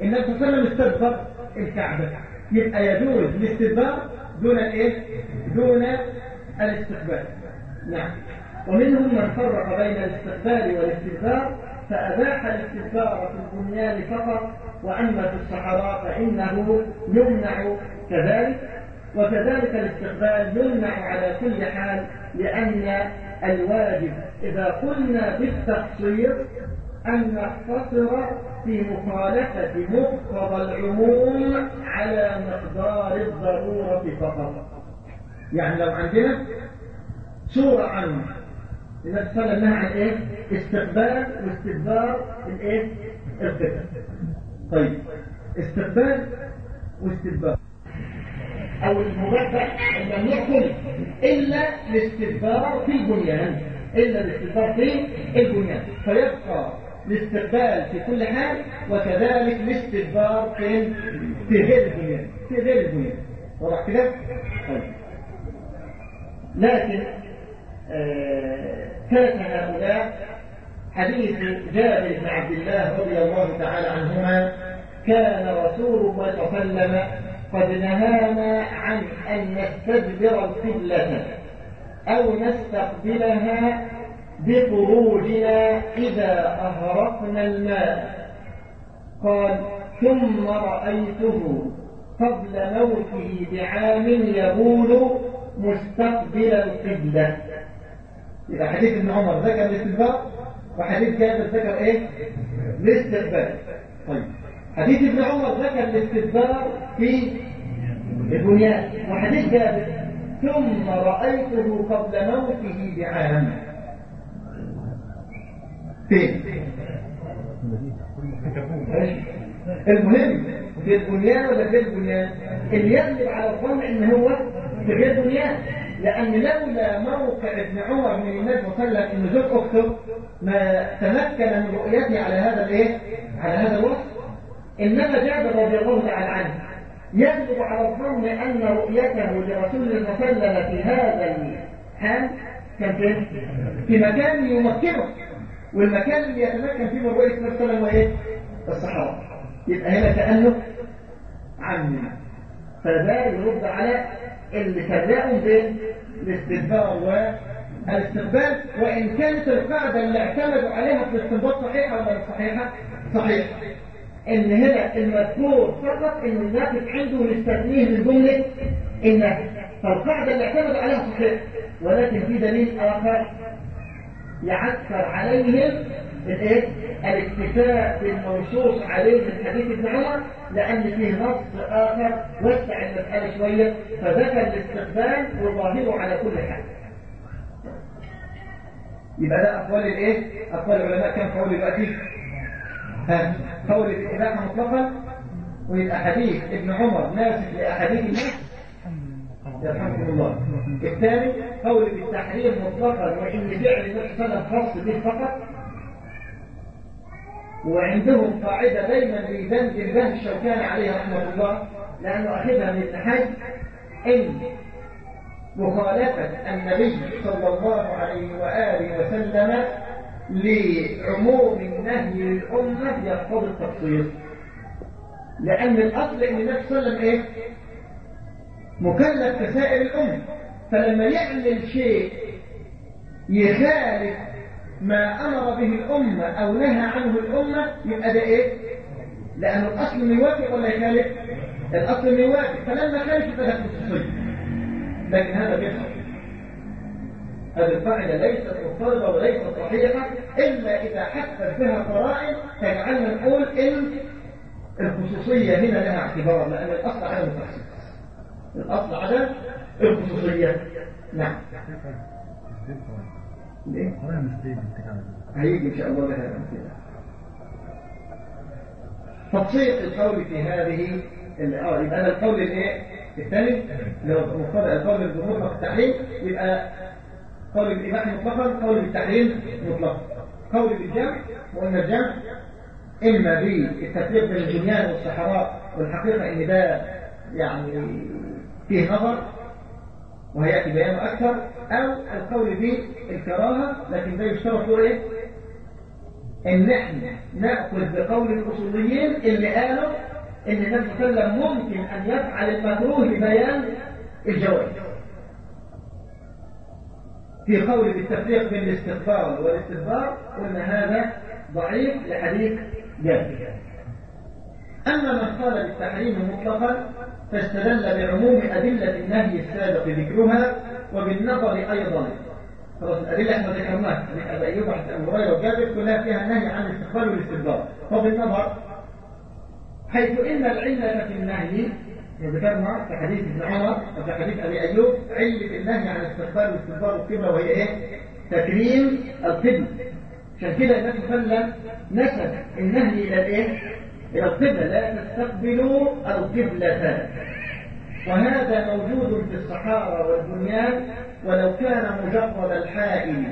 النبي صلى الله عليه وسلم استدبر الكعبة. يبقى يجوز الاستدبار دون الايه دون الاستقبال. نعم. ومنهم من فرق بين الاستقبال والاستدبار فأباح الاستدبار في البنيان فقط وأما في الصحراء فإنه يمنع كذلك وكذلك الاستقبال يمنع على كل حال لأن الواجب إذا قلنا بالتقصير أن نقتصر في مخالفة مقتضى العموم على مقدار الضرورة فقط. يعني لو عندنا سورة عنه عليه وسلم عن إيه؟ استقبال واستدبار الايه؟ القبله طيب. استقبال واستدبار. أو المبادئ الممنوع كله إلا الاستدبار في البنيان. إلا الاستدبار في البنيان. فيبقى الاستقبال في كل حال وكذلك الاستدبار في في غير البنيان. في غير البنيان. واضح كده؟ طيب. لكن فات هؤلاء حديث جابر بن عبد الله رضي الله تعالى عنهما كان رسول الله صلى الله عليه وسلم قد نهانا عن أن نستدبر القبلة أو نستقبلها بخروجنا إذا أهرقنا الماء. قال ثم رأيته قبل موته بعام يقول مستقبل القبلة. يبقى حديث ابن عمر ذكر الاستدبار وحديث جابر ذكر إيه؟ الاستقبال. طيب. حديث ابن عمر ذكر الاستدبار في البنيان. وحديث جابر ثم رأيته قبل موته بعام فين؟ المهم في البنيان ولا في البنيان؟ اللي يغلب على الظن إن هو في غير بنيان لأن لولا موقع ابن عمر من النبي صلى الله عليه وسلم إن زوج أخته ما تمكن من رؤيته على هذا الإيه؟ على هذا الوصف إنما جابر رضي الله تعالى عنه يغلب على الظن أن رؤيته لرسول الله صلى الله عليه وسلم في هذا الحال كان فين؟ في مكان يمكنه والمكان اللي يتمكن فيه من رؤية النبي صلى الله عليه وسلم هو إيه؟ الصحابة يبقى هنا كأنه عمي فده يرد على اللي فرقوا بين الاستدبار والاستقبال وإن كانت القاعدة اللي اعتمدوا عليها في الاستنباط صحيحة ولا صحيحة؟ صحيحة إن هنا المذكور فقط إن الناقد عنده نستثنيه من جملة النهي فالقاعدة اللي اعتمدوا عليها صحيحة ولكن في دليل آخر يعثر عليهم الايه الاكتفاء بالمنصوص عليه من حديث ابن عمر لأن فيه نص آخر وسع المسألة شوية فذكر الاستقبال وظاهره على كل حال. يبقى ده أقوال الإيه؟ أقوال العلماء. كم قول دلوقتي؟ ها قول الاباحه مطلقا. ويبقى حديث ابن عمر ناسخ لأحاديث الناس يرحمكم الله. الثاني قول بالتحريم مطلقا وإن فعل وسلم خاص به فقط وعندهم قاعدة دايما لذنب الله الشوكاني عليه رحمة الله لأنه أخذها من ابن حج إن مخالفة النبي صلى الله عليه وآله وسلم لعموم النهي للأمة يقتضي التفصيل لأن الأصل إن النبي صلى الله عليه وسلم إيه؟ مكلف كسائر الأمة فلما يعمل شيء يخالف ما أمر به الأمة أو نهى عنه الأمة يبقى ده إيه؟ لأن الأصل من يوافق ولا يخالف؟ الأصل من يوافق فلما خالف يبقى ده خصوصية لكن هذا بيحصل هذه القاعدة ليست مضطربة وليست صحيحة إلا إذا حدث بها قرائن تجعلنا نقول إن الخصوصية هنا لها اعتبار لأن الأصل عدم التخصيص الأصل عدم الخصوصية. نعم. ليه؟ هيجي إن شاء الله لها أمثلة تبسيط القول في هذه آه يبقى أنا القول الايه الثاني؟ لو مقتضى القول بالمطلق التحريم يبقى قول بالإباحة مطلقا قول بالتحريم مطلقا. قول بالجمع وقلنا الجمع. إما بالتفريق بين البنيان والصحراء والحقيقة إن ده يعني فيه نظر وهيأتي بيانه أكثر أو القول بالكراهة لكن ده يشترط له إيه؟ إن إحنا نأخذ بقول الأصوليين اللي قالوا إن النبي صلى الله عليه وسلم ممكن أن يفعل المكروه لبيان الجواز في قول بالتفريق بين الاستغفار والاستدبار قلنا هذا ضعيف لحديث جابر أما من قال بالتحريم مطلقا فاستدل بعموم أدلة النهي السابق ذكرها وبالنظر أيضا خلاص الأدلة إحنا ذكرناها حديث أبي أيوب عن أبي هريرة وجابر كلها فيها النهي عن الاستقبال والاستدبار وبالنظر حيث إن العلة في النهي ذكرنا في حديث ابن عمر وفي حديث أبي أيوب علة النهي عن الاستقبال والاستدبار والقبلة وهي إيه؟ تكريم القبلة عشان كده النبي صلى الله عليه وسلم نسب النهي إلى الإيه؟ القبلة لا تستقبلوا القبلة. وهذا موجود في الصحارى والبنيان ولو كان مجرد الحائل.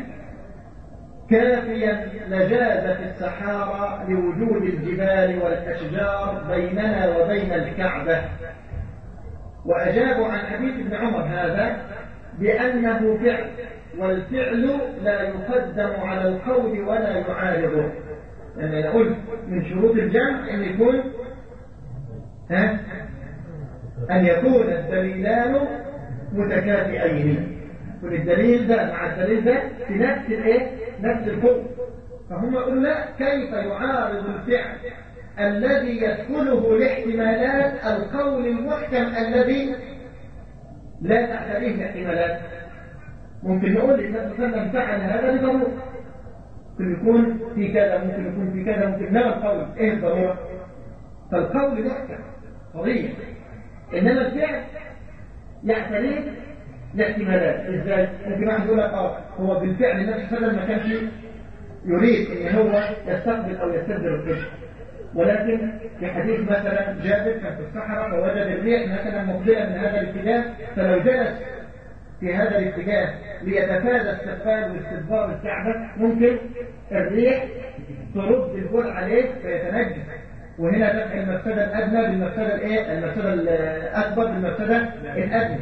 كافيا لجاز في الصحارى لوجود الجبال والأشجار بيننا وبين الكعبة. وأجابوا عن حديث ابن عمر هذا بأنه فعل والفعل لا يقدم على القول ولا يعارضه. يعني نقول من شروط الجمع أن يكون ها؟ أن يكون الدليلان متكافئين. يكون الدليل ده مع الدليل ده في نفس الإيه؟ نفس القوة فهم يقولوا لا كيف يعارض الفعل الذي يدخله لاحتمالات القول المحكم الذي لا تحتمله الاحتمالات ممكن نقول النبي صلى الله عليه وسلم فعل هذا لضرورة. ممكن يكون في كذا ممكن يكون في كذا ممكن لا القول إيه الضرورة؟ فالقول محكم صريح إنما الفعل يعترف لاحتمالات إزاي ممكن واحد يقول لك آه هو بالفعل عليه وسلم ما كانش يريد إن هو يستقبل أو يستدبر القبله ولكن في حديث مثلا جابر كان في الصحراء فوجد الريح مثلا مقبلا من هذا الاتجاه فلو جلس في هذا الاتجاه ليتفادى استقبال واستدبار الكعبة ممكن الريح ترد البول عليه فيتنجس وهنا دفع المفسدة الأدنى بالمفسدة الإيه؟ المفسدة الأكبر بالمفسدة الأدنى.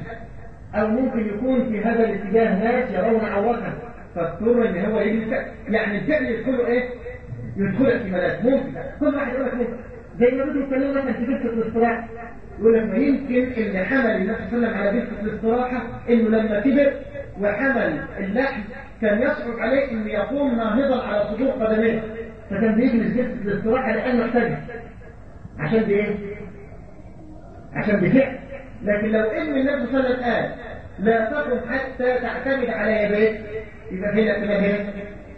أو ممكن يكون في هذا الاتجاه ناس يرون عورته فاضطر إن هو يجي يعني الفعل يدخله إيه؟ يدخل احتمالات ممكن. كل واحد يقول لك ممكن. زي ما بدهم يتكلموا مثلا في قصه الاصطلاح. يقول لك ما يمكن اللي حمل النبي صلى الله عليه وسلم على قصه الاستراحه إنه لما كبر وحمل اللحم كان يصعب عليه إنه يقوم ناهضا على صدور قدميه فكان بيجلس جلسه الاستراحه لأنه احتاج عشان بإيه؟ عشان بفعل لكن لو ان النبي صلى الله عليه وسلم قال لا تقم حتى تعتمد على يديك يبقى فين الاحتمال إيه؟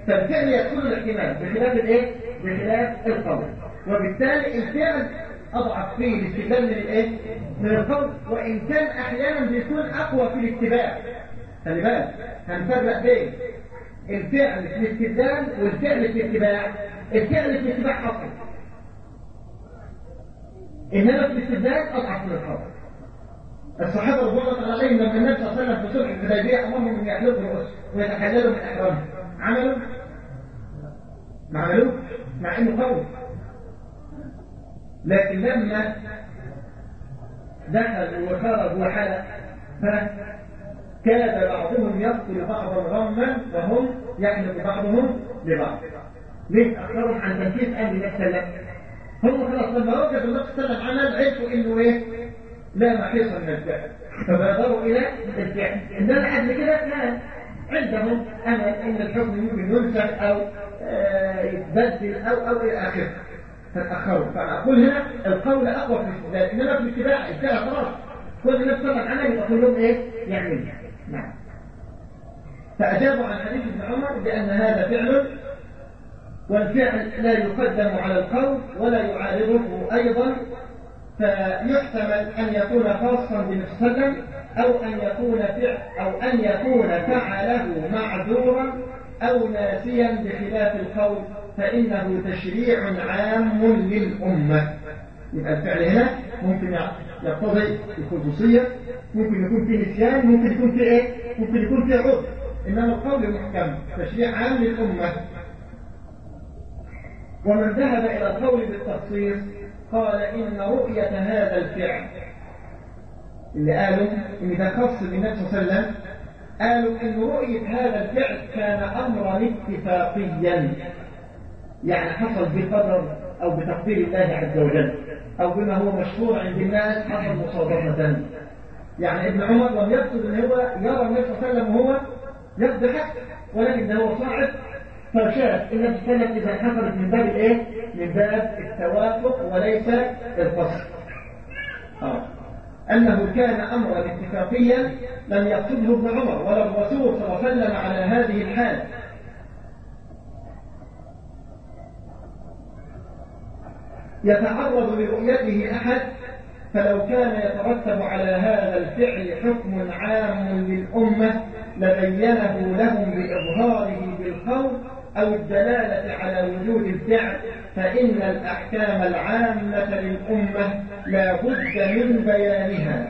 فالفعل يدخل الاحتمال بخلاف الإيه؟ بخلاف القول وبالتالي الفعل أضعف فيه الاستدلال من الايه؟ من القول وإن كان أحيانا بيكون أقوى في الاتباع. خلي بالك هنفرق بين الفعل في الاستدلال والفعل في الاتباع. الفعل في الاتباع أقوى. انما في الاستدلال أضعف من القول الصحابة رضي الله عليهم لما النبي صلى الله عليه وسلم في صلح الحديبية أمرهم أن يحلقوا الرؤوس ويتحللوا من إحرامهم. عملوا؟ ما عملوش مع إنه قول لكن لما دخل وخرج وحلق فكاد بعضهم يقتل بعضا غما وهم يحلق بعضهم لبعض. ليه أخرهم عن تنفيذ صلى الله هم خلاص لما صلى الله وسلم عمل عرفوا إنه إيه؟ لا محيص من الفعل فبادروا إلى الفعل انما قبل كده كان عندهم أمل إن الحكم ممكن ينسخ أو يتبدل أو أو إلى آخره. فتاخروا فاقول هنا القول أقوى في الاستدلال انما في الاتباع انتهى خلاص. كل الناس طلعت عنها يبقى كلهم إيه؟ يعملوا نعم. فأجابوا عن حديث ابن عمر بأن هذا فعل والفعل لا يقدم على القول ولا يعارضه أيضا. فيحتمل أن يكون خاصا وسلم أو أن يكون فعل أو أن يكون فعله معذورا أو ناسيا بخلاف القول فإنه تشريع عام للأمة. يبقى الفعل هنا ممكن يقتضي الخصوصية ممكن يكون فيه نسيان ممكن يكون فيه إيه؟ ممكن يكون فيه عذر. إنما القول محكم تشريع عام للأمة. ومن ذهب إلى القول بالتخصيص قال إن رؤية هذا الفعل. اللي قالوا إن ده خاص بالنبي صلى الله عليه وسلم قالوا إن رؤية هذا الفعل كان أمرا اتفاقيا. يعني حصل بقدر أو بتقدير الله عز وجل أو بما هو مشهور عند الناس حصل مصادفة يعني ابن عمر لم يقصد ان هو يرى النبي صلى الله عليه وسلم وهو يذبح ولكن هو صاعد فشاف النبي صلى الله عليه وسلم إذا حصلت من باب الايه؟ من باب التوافق وليس القصد. آه. أنه كان أمرا اتفاقيا لم يقصده ابن عمر ولا الرسول صلى الله عليه وسلم على هذه الحال يتعرض لرؤيته أحد فلو كان يترتب على هذا الفعل حكم عام للأمة لبينه لهم بإظهاره بالقول أو الدلالة على وجود الفعل فإن الأحكام العامة للأمة لا بد من بيانها.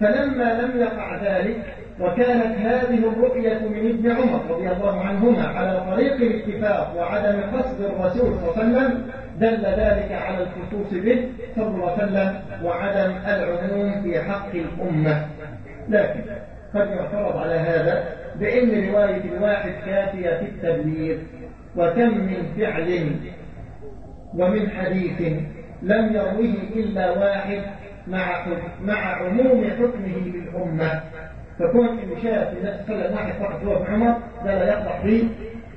فلما لم يقع ذلك وكانت هذه الرؤية من ابن عمر رضي الله عنهما على طريق الاتفاق وعدم قصد الرسول صلى الله عليه وسلم دل ذلك على الخصوص به صلى الله عليه وسلم وعدم العموم في حق الأمة. لكن قد يعترض على هذا بأن رواية الواحد كافية في التبليغ وكم من فعل ومن حديث لم يروه إلا واحد مع مع عموم حكمه للأمة فكون إن شاء في صلى واحد هو ابن عمر ده لا يقطع في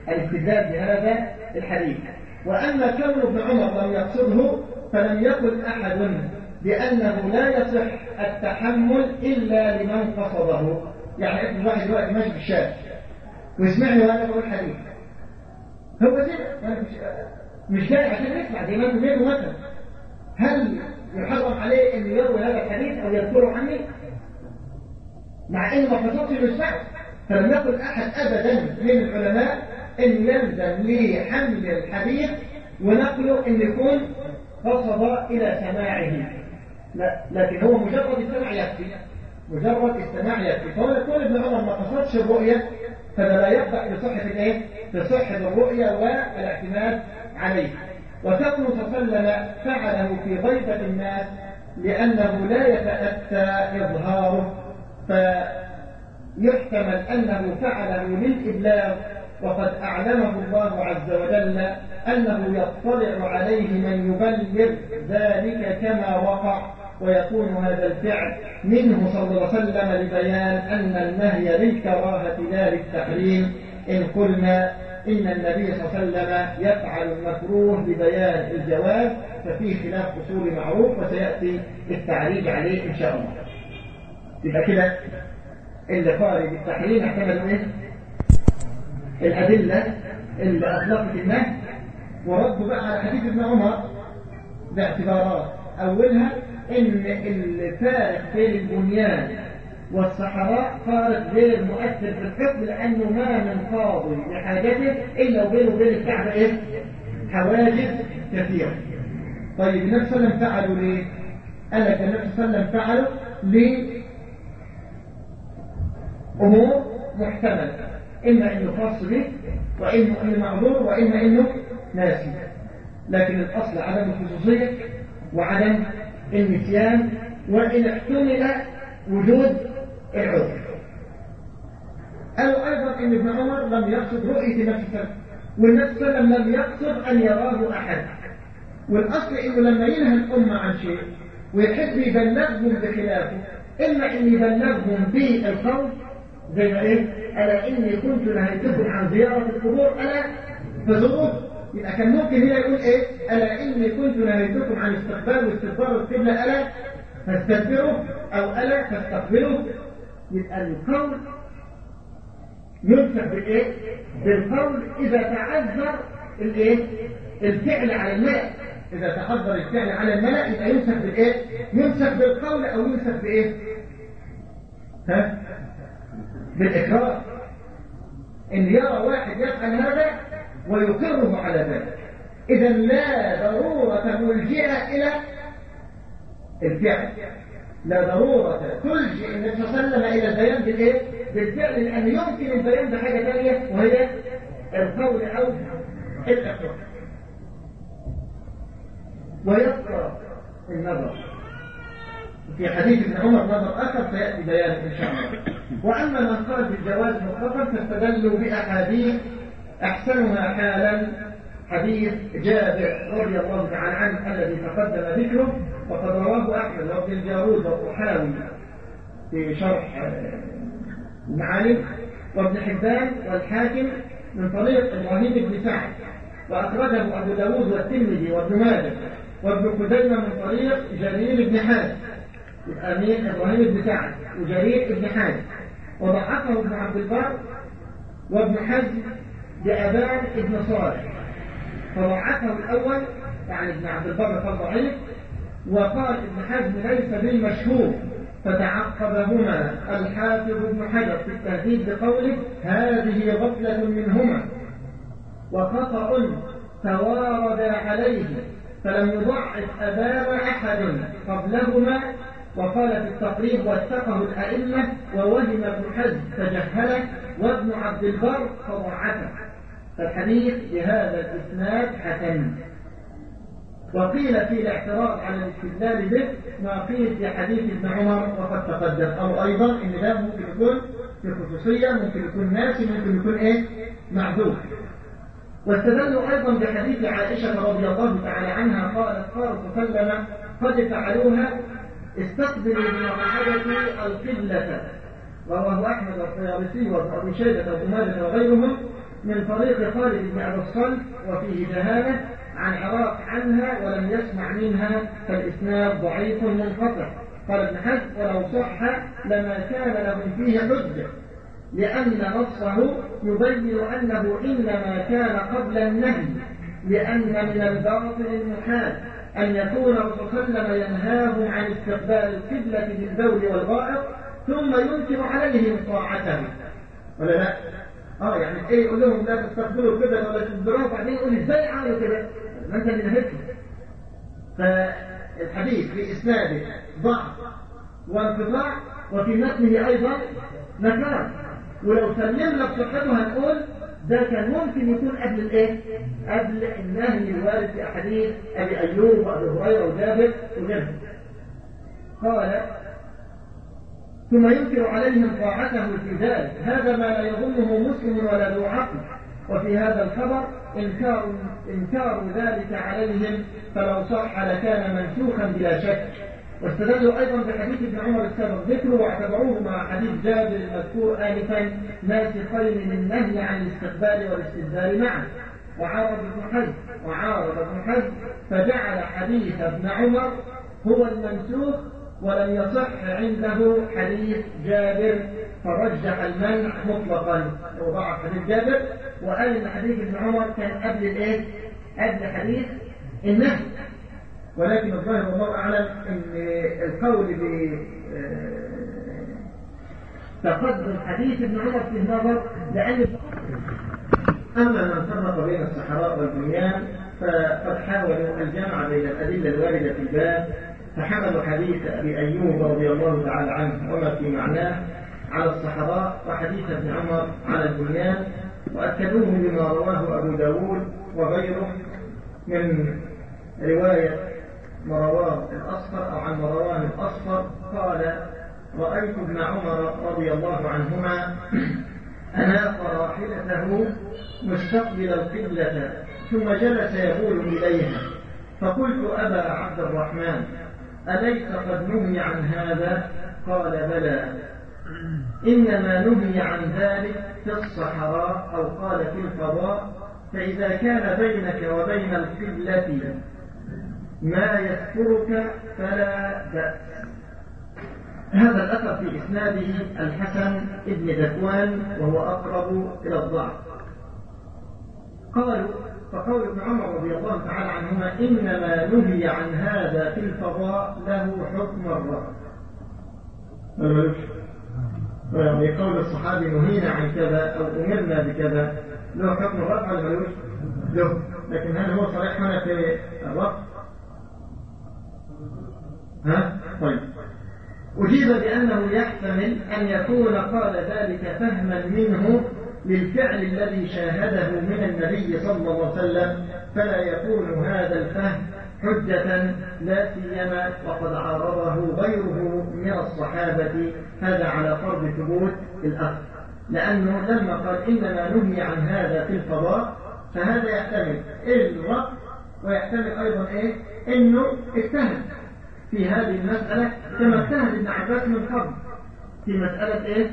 الاستدلال بهذا الحديث. وأما كون ابن عمر لم يقصده فلم يقل أحد بأنه لا يصح التحمل إلا لمن قصده يعني ابن واحد دلوقتي ماشي في الشارع. ويسمعني وأنا بقول حديث هو كده مش جاي عشان يسمع زي ما أنتم بينه مثلا هل يحرم عليه انه يروي هذا الحديث أو يذكره عني؟ مع إنه ما انه يسمعه فلم يقل أحد ابدا من العلماء إن يلزم لحمل الحديث ونقله إن يكون قصد إلى سماعه. لا لكن هو مجرد السماع يكفي. مجرد السماع يكفي. فهو يقول ابن عمر ما قصدش الرؤية فده لا يقطع بصحه الإيه؟ بصحه الرؤية والاعتماد عليه. عليه وسلم فعله في غيبة الناس لأنه لا يتأتى إظهاره. فيحتمل أنه فعله للإبلاغ وقد أعلمه الله عز وجل أنه يطلع عليه من يبلغ ذلك كما وقع ويكون هذا الفعل منه صلى الله عليه وسلم لبيان أن النهي للكراهة لا للتحريم إن قلنا إن النبي صلى الله عليه وسلم يفعل المكروه لبيان الجواز ففيه خلاف أصول معروف وسيأتي التعريج عليه إن شاء الله يبقى كده اللي قال بالتحريم احتمل إيه؟ الأدلة اللي أطلقت النهي وردوا بقى على حديث ابن عمر باعتبارات أولها إن الفارق بين البنيان والصحراء فارق غير مؤثر في الحكم لأنه ما من قاضي لحاجته إلا وبينه وبين الكعبة إيه؟ حواجز كثيرة طيب النبي صلى الله عليه وسلم فعلوا ليه؟ قال لك النبي صلى الله عليه وسلم فعلوا لأمور محتملة إما إنه خاص به وإما إنه معذور وإما إنه ناسي. لكن الأصل عدم الخصوصية وعدم النسيان وإن احتمل وجود العذر. قالوا أيضا إن ابن عمر لم يقصد رؤية نفسه وسلم لم يقصد أن يراه أحد. والأصل إنه لما ينهى الأمة عن شيء ويحب يبلغهم بخلافه إما أن يبلغهم بالقول زي ما إيه ألا إني كنت نهيتكم عن زيارة القبور ألا فزوروه يبقى كان ممكن هنا يقول إيه؟ ألا إني كنت نهيتكم عن استقبال واستدبار القبلة ألا فاستدبروا أو ألا فاستقبلوا يبقى القول ينسب بالايه بالقول إذا تعذر الإيه؟ الفعل على الملأ. إذا تقدر الفعل على الملأ يبقى ينسب بالايه ينسب بالقول أو ينسب بإيه؟ ها؟ بالاقرار إن يرى واحد يفعل هذا ويقره على ذلك. إذا لا ضرورة ملجئه إلى الفعل. لا ضرورة تلجئ عليه وسلم إلى البيان بالإيه؟ بالفعل لأن يمكن البيان بحاجة ثانية وهي القول أو الإقرار ويبقى النظر. في حديث ابن عمر نظر آخر سيأتي بيانه إن شاء الله. وأما من قال بالجواز مطلقا فاستدلوا بأحاديث أحسنها حالا. حديث جابر رضي الله تعالى عنه الذي تقدم ذكره وقد رواه أحمد وابن الجارود والطحاوي في شرح المعالم وابن حبان والحاكم من طريق إبراهيم بن سعد. وأخرجه أبو داود والترمذي وابن ماجه وابن خزيمة من طريق جرير بن حازم. مين إبراهيم بن سعد وجرير بن حازم. وضعفه ابن عبد البر وابن حزم بأبان ابن صالح. فضعفه الأول يعني ابن عبد البر قال ضعيف وقال ابن حزم ليس بالمشهور فتعقبهما. الحافظ ابن حجر في التهذيب بقوله هذه غفلة منهما. وخطأ توارد عليه فلم يضعف أبان أحد قبلهما وقال في التقريب واتقه الأئمة ووهم ابن حزم فجهله وابن عبد البر فضعفه. فالحديث بهذا الإسناد حسن. وقيل في الاعتراض على الاستدلال به ما قيل في حديث ابن عمر وقد تقدم. أو أيضا إن ده ممكن يكون في خصوصية ممكن يكون ناسي ممكن يكون إيه؟ معذور. واستدلوا أيضا بحديث عائشة رضي الله تعالى عنها قالت قال وسلم قد فعلوها استقبلوا بمرحبة القبلة رواه أحمد والطيارسي وابن شيبة وابن ماجه وغيرهم من طريق خالد بن أبي الصلت وفيه جهالة عن عراق عنها ولم يسمع منها فالإسناد ضعيف منقطع قال ابن حزم ولو صح لما كان لهم فيه حجة لأن نصه يبين أنه إنما كان قبل النهي لأن من الباطل المحال. أن يكون وسلم ينهاهم عن استقبال القبلة بالبول والغائط ثم ينكر عليهم طاعته ولا لا؟ آه يعني إيه يقول لهم لا تستقبلوا كده ولا تستقبلوها وبعدين يقول إزاي عملوا كده؟ ما أنت اللي نهيتهم فالحديث في إسناده ضعف وانقطاع وفي متنه أيضا نكار ولو سلمنا بصحته هنقول ده كان ممكن يكون قبل الايه؟ قبل النهي الوارد في أحاديث أبي أيوب وأبي هريرة وجابر وغيرهم. قال ثم ينكر عليهم طاعته في ذلك هذا ما لا يظنه مسلم ولا ذو عقل وفي هذا الخبر إنكار, إنكار ذلك عليهم فلو صح لكان منسوخا بلا شك واستدلوا أيضا بحديث ابن عمر السبق ذكره واعتبروه مع حديث جابر المذكور آنفا ناسخين للنهي عن الاستقبال والاستدبار معا وعارض ابن حزم وعارض ابن حزم فجعل حديث ابن عمر هو المنسوخ ولم يصح عنده حديث جابر فرجح المنع مطلقا. وضعف حديث جابر وقال ان حديث ابن عمر كان قبل الإيه؟ قبل حديث النهي. ولكن الظاهر والله أعلم إن القول ب تقدم حديث ابن عمر في النظر لأن أما من فرق بين الصحراء والبنيان فقد حاولوا الجمع بين الأدلة الواردة في الباب فحملوا حديث أبي أيوب رضي الله تعالى عنه وما في معناه على الصحراء وحديث ابن عمر على البنيان وأكدوه بما رواه أبو داود وغيره من رواية مروان الأصفر أو عن مروان الأصفر قال رأيت ابن عمر رضي الله عنهما [clears throat] اناق راحلته مستقبل القبلة ثم جلس يقول إليها فقلت أبا عبد الرحمن أليس قد نهي عن هذا؟ قال بلى. إنما نهي عن ذلك في الصحراء أو قال في الفضاء فإذا كان بينك وبين القبلة ما يسترك فلا بأس. هذا الأثر في إسناده الحسن ابن ذكوان وهو أقرب إلى الضعف. قالوا فقول ابن عمر رضي الله تعالى عنهما إنما نهي عن هذا في الفضاء له حكم الرفض يعني قول الصحابي نهينا عن كذا أو أمرنا بكذا له حكم الرفع ولا؟ له. لكن هل هو صريح هنا في الرفع؟ ها؟ طيب. أجيب بأنه يحتمل أن يكون قال ذلك فهما منه للفعل الذي شاهده من النبي صلى الله عليه وسلم فلا يكون هذا الفهم حجة لا سيما وقد عارضه غيره من الصحابة هذا على فرض ثبوت الأخذ. لأنه لما قال إنما نهي عن هذا في الفضاء فهذا يحتمل الرفض ويحتمل أيضا إيه؟ إنه اجتهد في هذه المسألة كما اجتهد ابن عباس من قبل. في مسألة إيه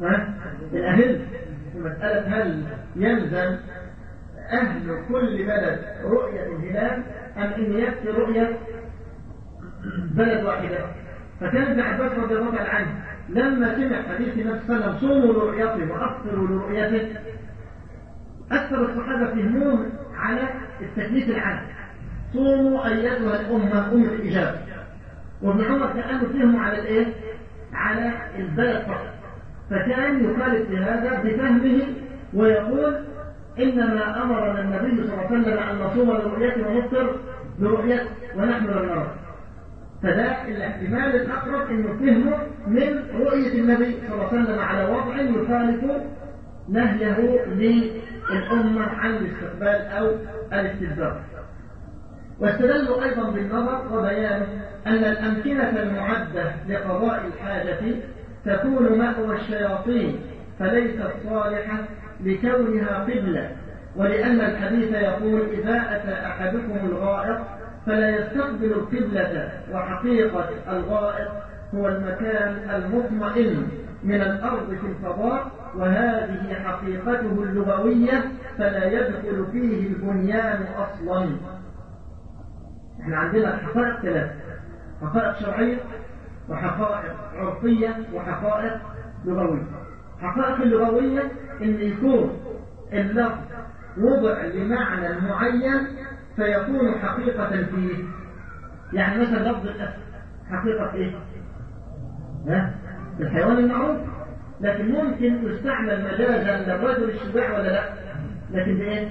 ها؟ الأهل. في مسألة هل يلزم أهل كل بلد رؤية الهلال أم إن يكفي رؤية بلد واحدة؟ فكان ابن عباس رضي الله عنه لما سمع حديث النبي صلى الله عليه وسلم صوموا لرؤيته وأفطروا لرؤيته. أكثر الصحابة فهمون على التكليف العام. صوموا أيتها الأمة أم الإجابة وابن عمر كانوا فهموا على الإيه؟ على البلد فقط. فكان يخالف بهذا بفهمه ويقول إنما أمرنا النبي صلى الله عليه وسلم أن نصوم لرؤيته ونفطر لرؤيته ونحن لم نرى. فده الاحتمال الأقرب إنه فهمه من رؤية النبي صلى الله عليه وسلم على وضع يخالف نهيه للأمة عن الاستقبال أو الاستدبار واستدلوا أيضا بالنظر وبيان أن الأمكنة المعدة لقضاء الحاجة تكون مأوى الشياطين فليست صالحة لكونها قبلة. ولأن الحديث يقول إذا أتى أحدكم الغائط فلا يستقبل القبلة وحقيقة الغائط هو المكان المطمئن من الأرض في الفضاء وهذه حقيقته اللغوية فلا يدخل فيه البنيان أصلا. إحنا عندنا حقائق ثلاثة حقائق شرعية وحقائق عرفية وحقائق لغوية حقائق اللغوية إن يكون اللفظ وضع لمعنى معين فيكون حقيقة فيه يعني مثلا لفظ الأسد حقيقة إيه؟ ها؟ الحيوان المعروف لكن ممكن يستعمل مجازا للرجل الشجاع ولا لا؟ لكن بإيه؟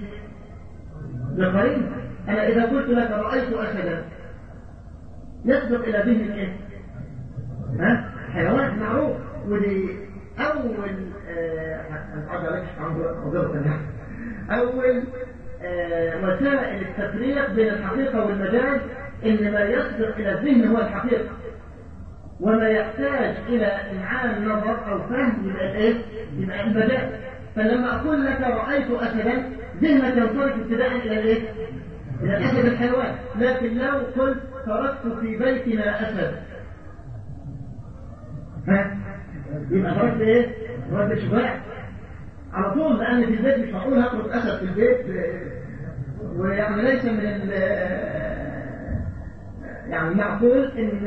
بقرينه أنا إذا قلت لك رأيت أسدا يسبق إلى ذهنك إيه؟ ها؟ حيوان معروف ودي أول حضرتك أول آه وسائل التفريق بين الحقيقة والمجاز إن ما يسبق إلى الذهن هو الحقيقة وما يحتاج إلى إمعان نظر أو فهم يبقى إيه؟ يبقى المجاز فلما أقول لك رأيت أسدا ذهنك ينصرف ابتداء إلى الإيه؟ الأسد الحيوان لكن لو قلت تركت في بيتنا أسد. ها؟ يبقى تركت إيه؟ تركت شجاع. على طول لأن في البيت مش معقول هترك أسد في البيت. ويعني ليس من ال يعني معقول إن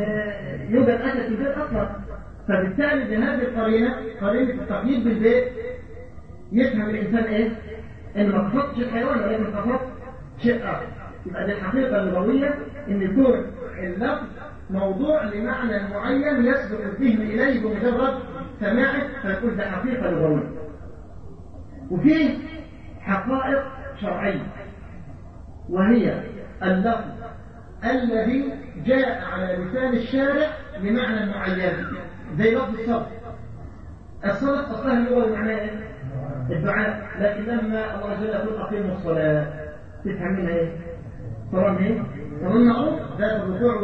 يوجد أسد في البيت أصلا. فبالتالي بهذه القرينة قرينة التقييد بالبيت يفهم الإنسان إيه؟ إن ما قصدش الحيوان ولكن قصدت شيء اخر يبقى دي الحقيقة اللغويه إن يكون اللفظ موضوع لمعنى معين يسبق الذهن إليه بمجرد سماعه فيقول ده حقيقة لغوية وفي حقائق شرعية وهي اللفظ الذي جاء على لسان الشارع بمعنى معين زي لفظ الصدق الصدق أصلها اللغة معناها إيه؟ الدعاء لكن لما الله عز وجل يقول أقيموا الصلاة تفهم منها إيه؟ إيه؟ صلاه معروف ذات الركوع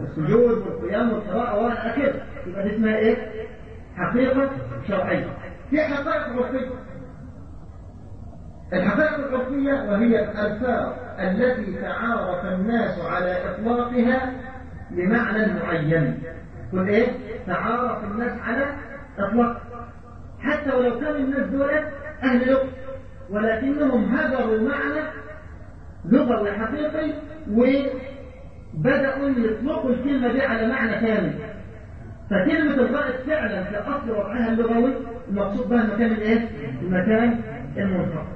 والسجود والقيام والقراءة والى اخره يبقى دي اسمها إيه؟ حقيقة شرعية في حقائق عرفيه الحقائق العرفيه وهي الألفاظ التي تعارف الناس على إطلاقها بمعنى معين قل إيه؟ تعارف الناس على إطلاق حتى ولو كان الناس دول أهل لغة ولكنهم هجروا معنى لغوي حقيقي بدأوا يطلقوا الكلمة دي على معنى كامل. فكلمة الغائط فعلا في أصل وضعها اللغوي المقصود بها المكان الإيه؟ المكان المنفق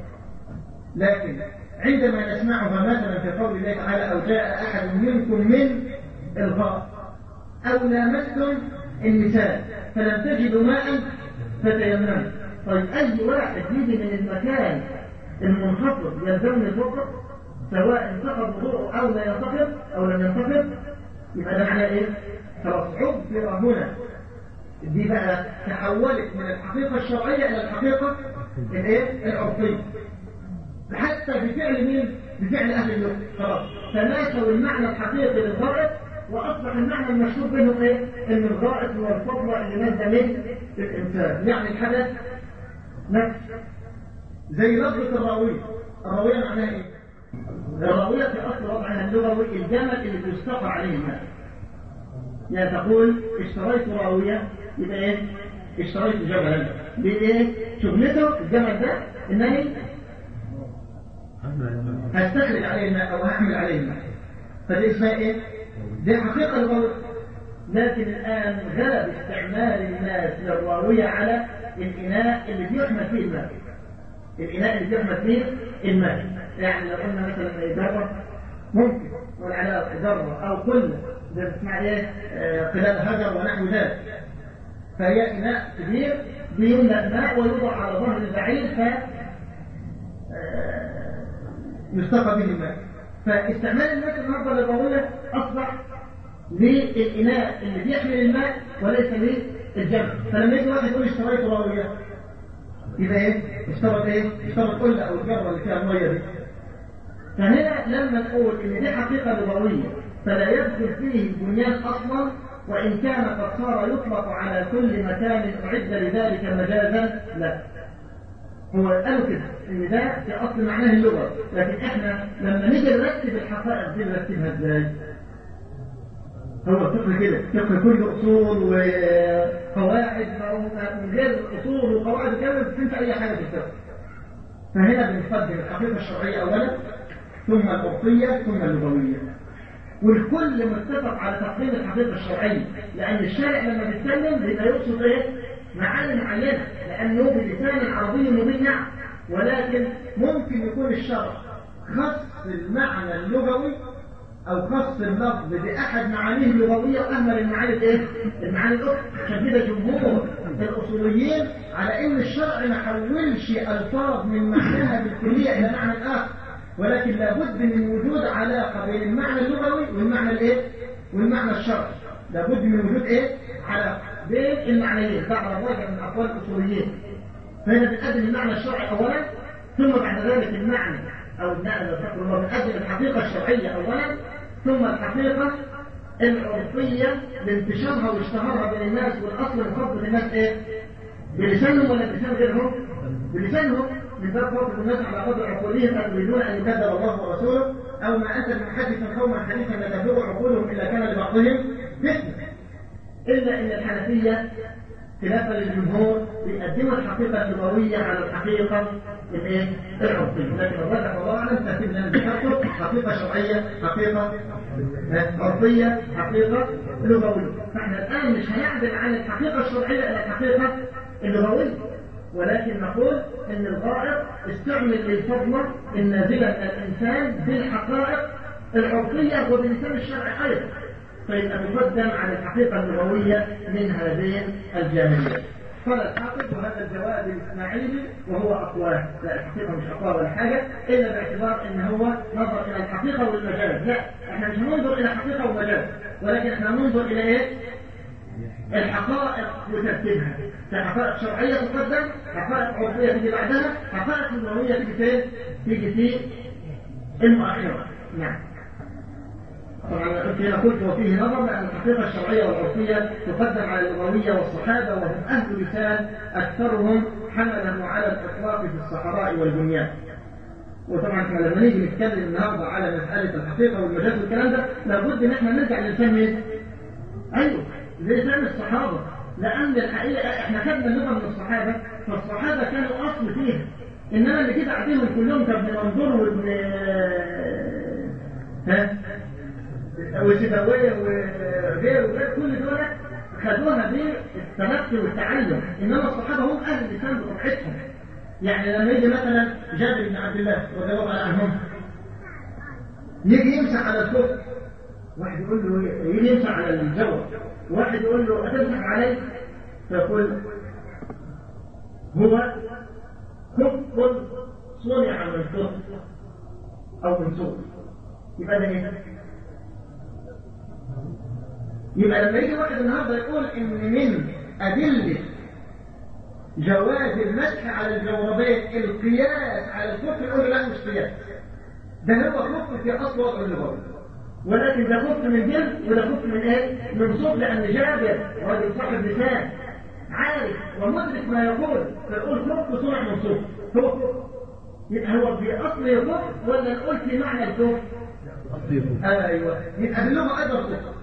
لكن عندما نسمعها مثلا في قول الله تعالى أو جاء أحد منكم من الغائط أو لامستم النساء فلم تجدوا ماء فتيمموا. طيب أي واحد يجي من المكان المنخفض يلزمني الوقت سواء انتقد وضوءه أو لا ينتقد أو لم ينتقد يبقى ده معناه إيه؟ خلاص عبر هنا دي بقى تحولت من الحقيقة الشرعية إلى الحقيقة الإيه؟ العرفية حتى بفعل مين؟ بفعل أهل اللغة خلاص تناسوا المعنى الحقيقي للغائط وأصبح المعنى المشهور بينهم إيه؟ إن الغائط هو الفضلة اللي نازلة من الإنسان يعني الحدث نفس زي لفظة الراوية الراوية معناها إيه؟ الراوية أصل وضعها اللغوي الجمل اللي بيستقر عليه الماء يعني تقول اشتريت راوية يبقى إيه اشتريت جملا بإيه؟ شغلته الجمل ده انني هستخرج عليه الماء أو هحمل عليه الماء فدي اسمها إيه؟ دي حقيقة الغوث لكن الآن غلب استعمال الناس للراوية على الإناء اللي بيحمل فيه الماء الإناء اللي بيحمل فيه الماء. يعني لو قلنا مثلا ذرة ممكن. على ذرة أو كل زي اسمها إيه؟ خلال هجر ونحو ذلك. فهي إناء كبير بيملأ ماء ويوضع على ظهر البعير ف يستقى به الماء. فاستعمال الناس النهارده للضرورة أصبح للإناء اللي بيحمل الماء وليس للجمع. فلما يجي واحد يقول اشتريت راوية يبقى إيه؟ اشترط إيه؟ اشترط قلة أو الجرة اللي فيها المية دي فهنا لما نقول إن دي حقيقة لغوية فلا يدخل فيه البنيان أصلا وإن كان قد صار يطلق على كل مكان أعد لذلك مجازا لا هو قالوا كده إن ده في أصل معناه اللغة لكن إحنا لما نيجي نرتب الحقائق دي نرتبها إزاي هو الفقه كده فقه كل أصول وقواعد من غير أصول وقواعد كاملة بتنسى أي حاجة في الفقه. فهنا بنقدم الحقيقة الشرعية اولا ثم العرفيه ثم اللغوية. والكل متفق على تقديم الحقيقة الشرعية لأن الشارع لما بيتكلم بيبقى يقصد إيه؟ معاني معينة لأنه بلسان عربي مبين نعم ولكن ممكن يكون الشرع خص المعنى اللغوي أو خص اللفظ باحد معانيه اللغوية واهمل المعاني الايه؟ المعاني الأخرى عشان كده جمهور الأصوليين على إن الشرع ما حولش ألفاظ من معناها بالكلية إلى معنى اخر ولكن لابد من وجود علاقة بين المعنى اللغوي والمعنى الإيه؟ والمعنى الشرعي لابد من وجود إيه؟ علاقة بين المعنيين بعد الراجع من أقوال الأصوليين فهنا بنقدم المعنى الشرعي اولا ثم بعد ذلك المعنى أو المعنى لو الله بنقدم الحقيقة الشرعية اولا ثم الحقيقة العرفية لانتشارها واشتهارها بين الناس والأصل مخاطبه الناس إيه؟ بلسانهم ولا بلسان غيرهم؟ بلسانهم من باب فضل الناس على قدر عقولهم أتريدون أن يكذب الله ورسوله أو ما أنت محدثا قوما حديثا لا تبلغ عقولهم إلا كان لبعضهم فتنة إلا أن الحنفية خلافا للجمهور بيقدموا الحقيقة اللغوية على؟ العرفية لكن شرعية حقيقة عرفية حقيقة لغوية. فإحنا الآن مش هنعدل عن الحقيقة الشرعية إلى الحقيقة اللغوية. ولكن نقول إن الغائط استعمل للفضلة النازلة الانسان بالحقائق العرفية وبلسان الشرع أيضا. فيبقى مقدم على الحقيقة اللغوية من هذين الجانبين قال الحافظ وهذا الجواب الإسماعيلي وهو اقواه لا الحقيقة مش اقواه ولا حاجة إلا باعتبار ان هو نظر إلى الحقيقة والمجاز. لا إحنا مش هننظر إلى حقيقه ومجاز ولكن إحنا ننظر إلى إيه؟ الحقائق وترتيبها. حقائق شرعية تقدم حقائق عرفية تيجي بعدها حقائق لغوية تيجي فين؟ تيجي في المؤخرة. نعم. طبعا قلت وفيه نظر لأن الحقيقة الشرعية والعرفية تقدم على اللغوية والصحابة وهم أهل لسان أكثرهم حمله على الإطلاق في الصحراء والبنيان. وطبعا إحنا لما نيجي نتكلم النهارده على مسألة الحقيقة والمجاز والكلام ده لابد إن إحنا نرجع للسان مين؟ أيوه لسان الصحابة؟ لأن الحقيقة إحنا خدنا اللغة من الصحابة فالصحابة كانوا أصل فيها. إنما اللي كده قاعدينهم كلهم كابن منظور وابن ها؟ وسيبويه وغيره وغير كل دول خدوها بالتلقي والتعلم. إنما الصحابة هم أهل اللسان بطبيعتهم. يعني لما يجي مثلا جابر بن عبد الله رضي الله عنهم يجي يمسح على الكفر واحد يقول له يجي يمسح على الجو. واحد يقول له أتمسح عليه؟ فيقول هو كف صنع من كف أو من سوء يبقى ده إيه؟ يبقى لما يجي واحد النهارده يقول إن من أدلة جواز المسح على الجوربين القياس على الكف يقول لا مش قياس. ده هو كف في اصل وضع اللغوي ولكن ده كف من جلد وده كف من إيه؟ من صوت لأن جابر راجل صاحب لسان عارف ومدرك ما يقول فيقول كف صنع من صوت. كف يبقى هو في أصل يكف ولا نقول في معنى الكف؟ أيوه. يبقى باللغة أيضا صفه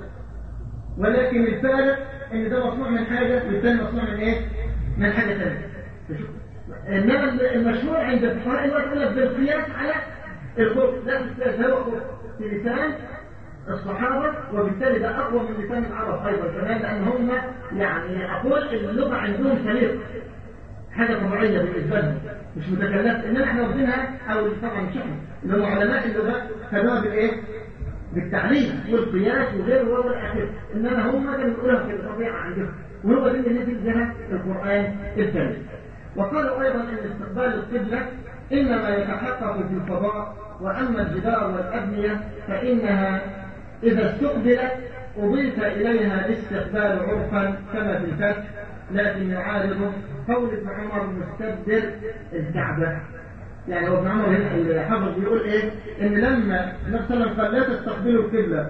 ولكن الفارق إن ده مصنوع من حاجة والثاني مصنوع من إيه؟ من حاجة ثانية إنما المشهور عند الفقهاء الوقت يقول لك بالقياس على الخبز لا بالقياس هو في لسان الصحابة وبالتالي ده أقوى من لسان العرب أيضا كمان لأن هم يعني أقول اللغة عندهم سليقه حاجة طبيعية بالنسبة لهم مش متكلفة. إنما إحنا واخدينها أو طبعا مش إحنا. اللي هم علماء اللغة خدوها بالايه؟ بالتعليم والقياس وغيره وهو الآخر إنما هم كانوا يقولها في الطبيعه عندهم. وهو دي اللي نزل بها القرآن الكريم وقالوا أيضا إن استقبال القبلة إنما يتحقق في الفضاء وأما الجدار والأبنية فإنها إذا استقبلت أضيف إليها الاستقبال عرفا كما في الفتح. لكن يعارض قول ابن عمر مستبدل الكعبة. يعني هو ابن عمر الحافظ بيقول إيه؟ إن لما النبي صلى الله عليه وسلم قال لا تستقبلوا القبلة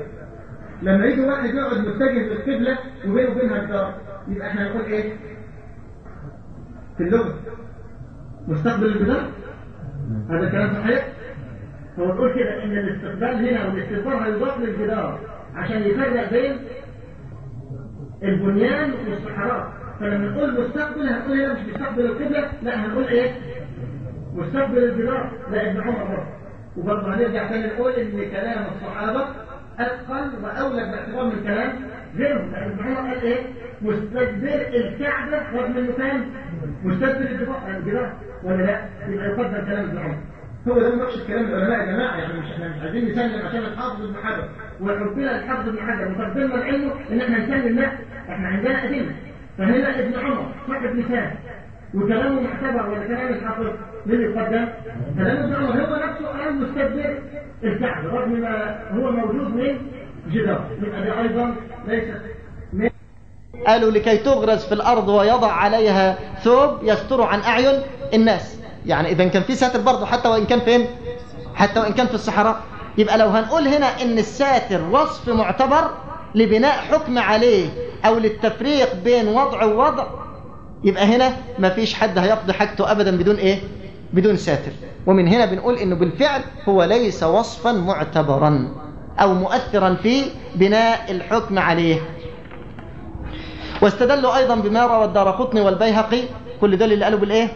لما يجي واحد يقعد متجه للقبلة وبينه وبينها جدار يبقى إحنا نقول إيه؟ في اللغة. مستقبل الجدار هذا كلام صحيح؟ هو بيقول كده إن الاستقبال هنا والاستقبال هيضاف للجدار عشان يفرق بين البنيان والصحراء. فلما نقول مستقبل هنقول هنا مش مستقبل القبلة لا هنقول إيه؟ مستقبل الجدار لا ابن عمر برضه وبرضه هنرجع تاني نقول إن كلام الصحابة أتقن واولى باعتبار من كلام غيرهم لأن ابن عمر قال إيه؟ مستقبل الكعبة رغم انه كان مستقبل الجدار ولا لا؟ يبقى يقدم كلام ابن عمر. هو ده مقصد كلام العلماء يا جماعة. يعني مش إحنا مش عايزين نسلم عشان الحافظ ابن حجر. وحبنا الحافظ ابن حجر وقدمنا العلم إن إحنا نسلم لا إحنا عندنا أدلة. فهنا ابن عمر صاحب لسان وكلامه معتبر ولا كلام الحافظ مين يقدم؟ كلام عمر هو نفسه قال مستدبر الكعبه رغم ما هو موجود من جدار. يبقى دي أيضا ليست من قالوا لكي تغرز في الأرض ويضع عليها ثوب يستر عن أعين الناس. يعني إذا كان في ساتر برضه حتى وإن كان فين؟ حتى وإن كان في الصحراء. يبقى لو هنقول هنا إن الساتر وصف معتبر لبناء حكم عليه أو للتفريق بين وضع ووضع يبقى هنا ما فيش حد هيقضي حاجته أبدا بدون إيه؟ بدون ساتر. ومن هنا بنقول إنه بالفعل هو ليس وصفا معتبرا أو مؤثرا في بناء الحكم عليه. واستدلوا أيضا بما روى الدارقطني والبيهقي كل دول اللي قالوا بالإيه؟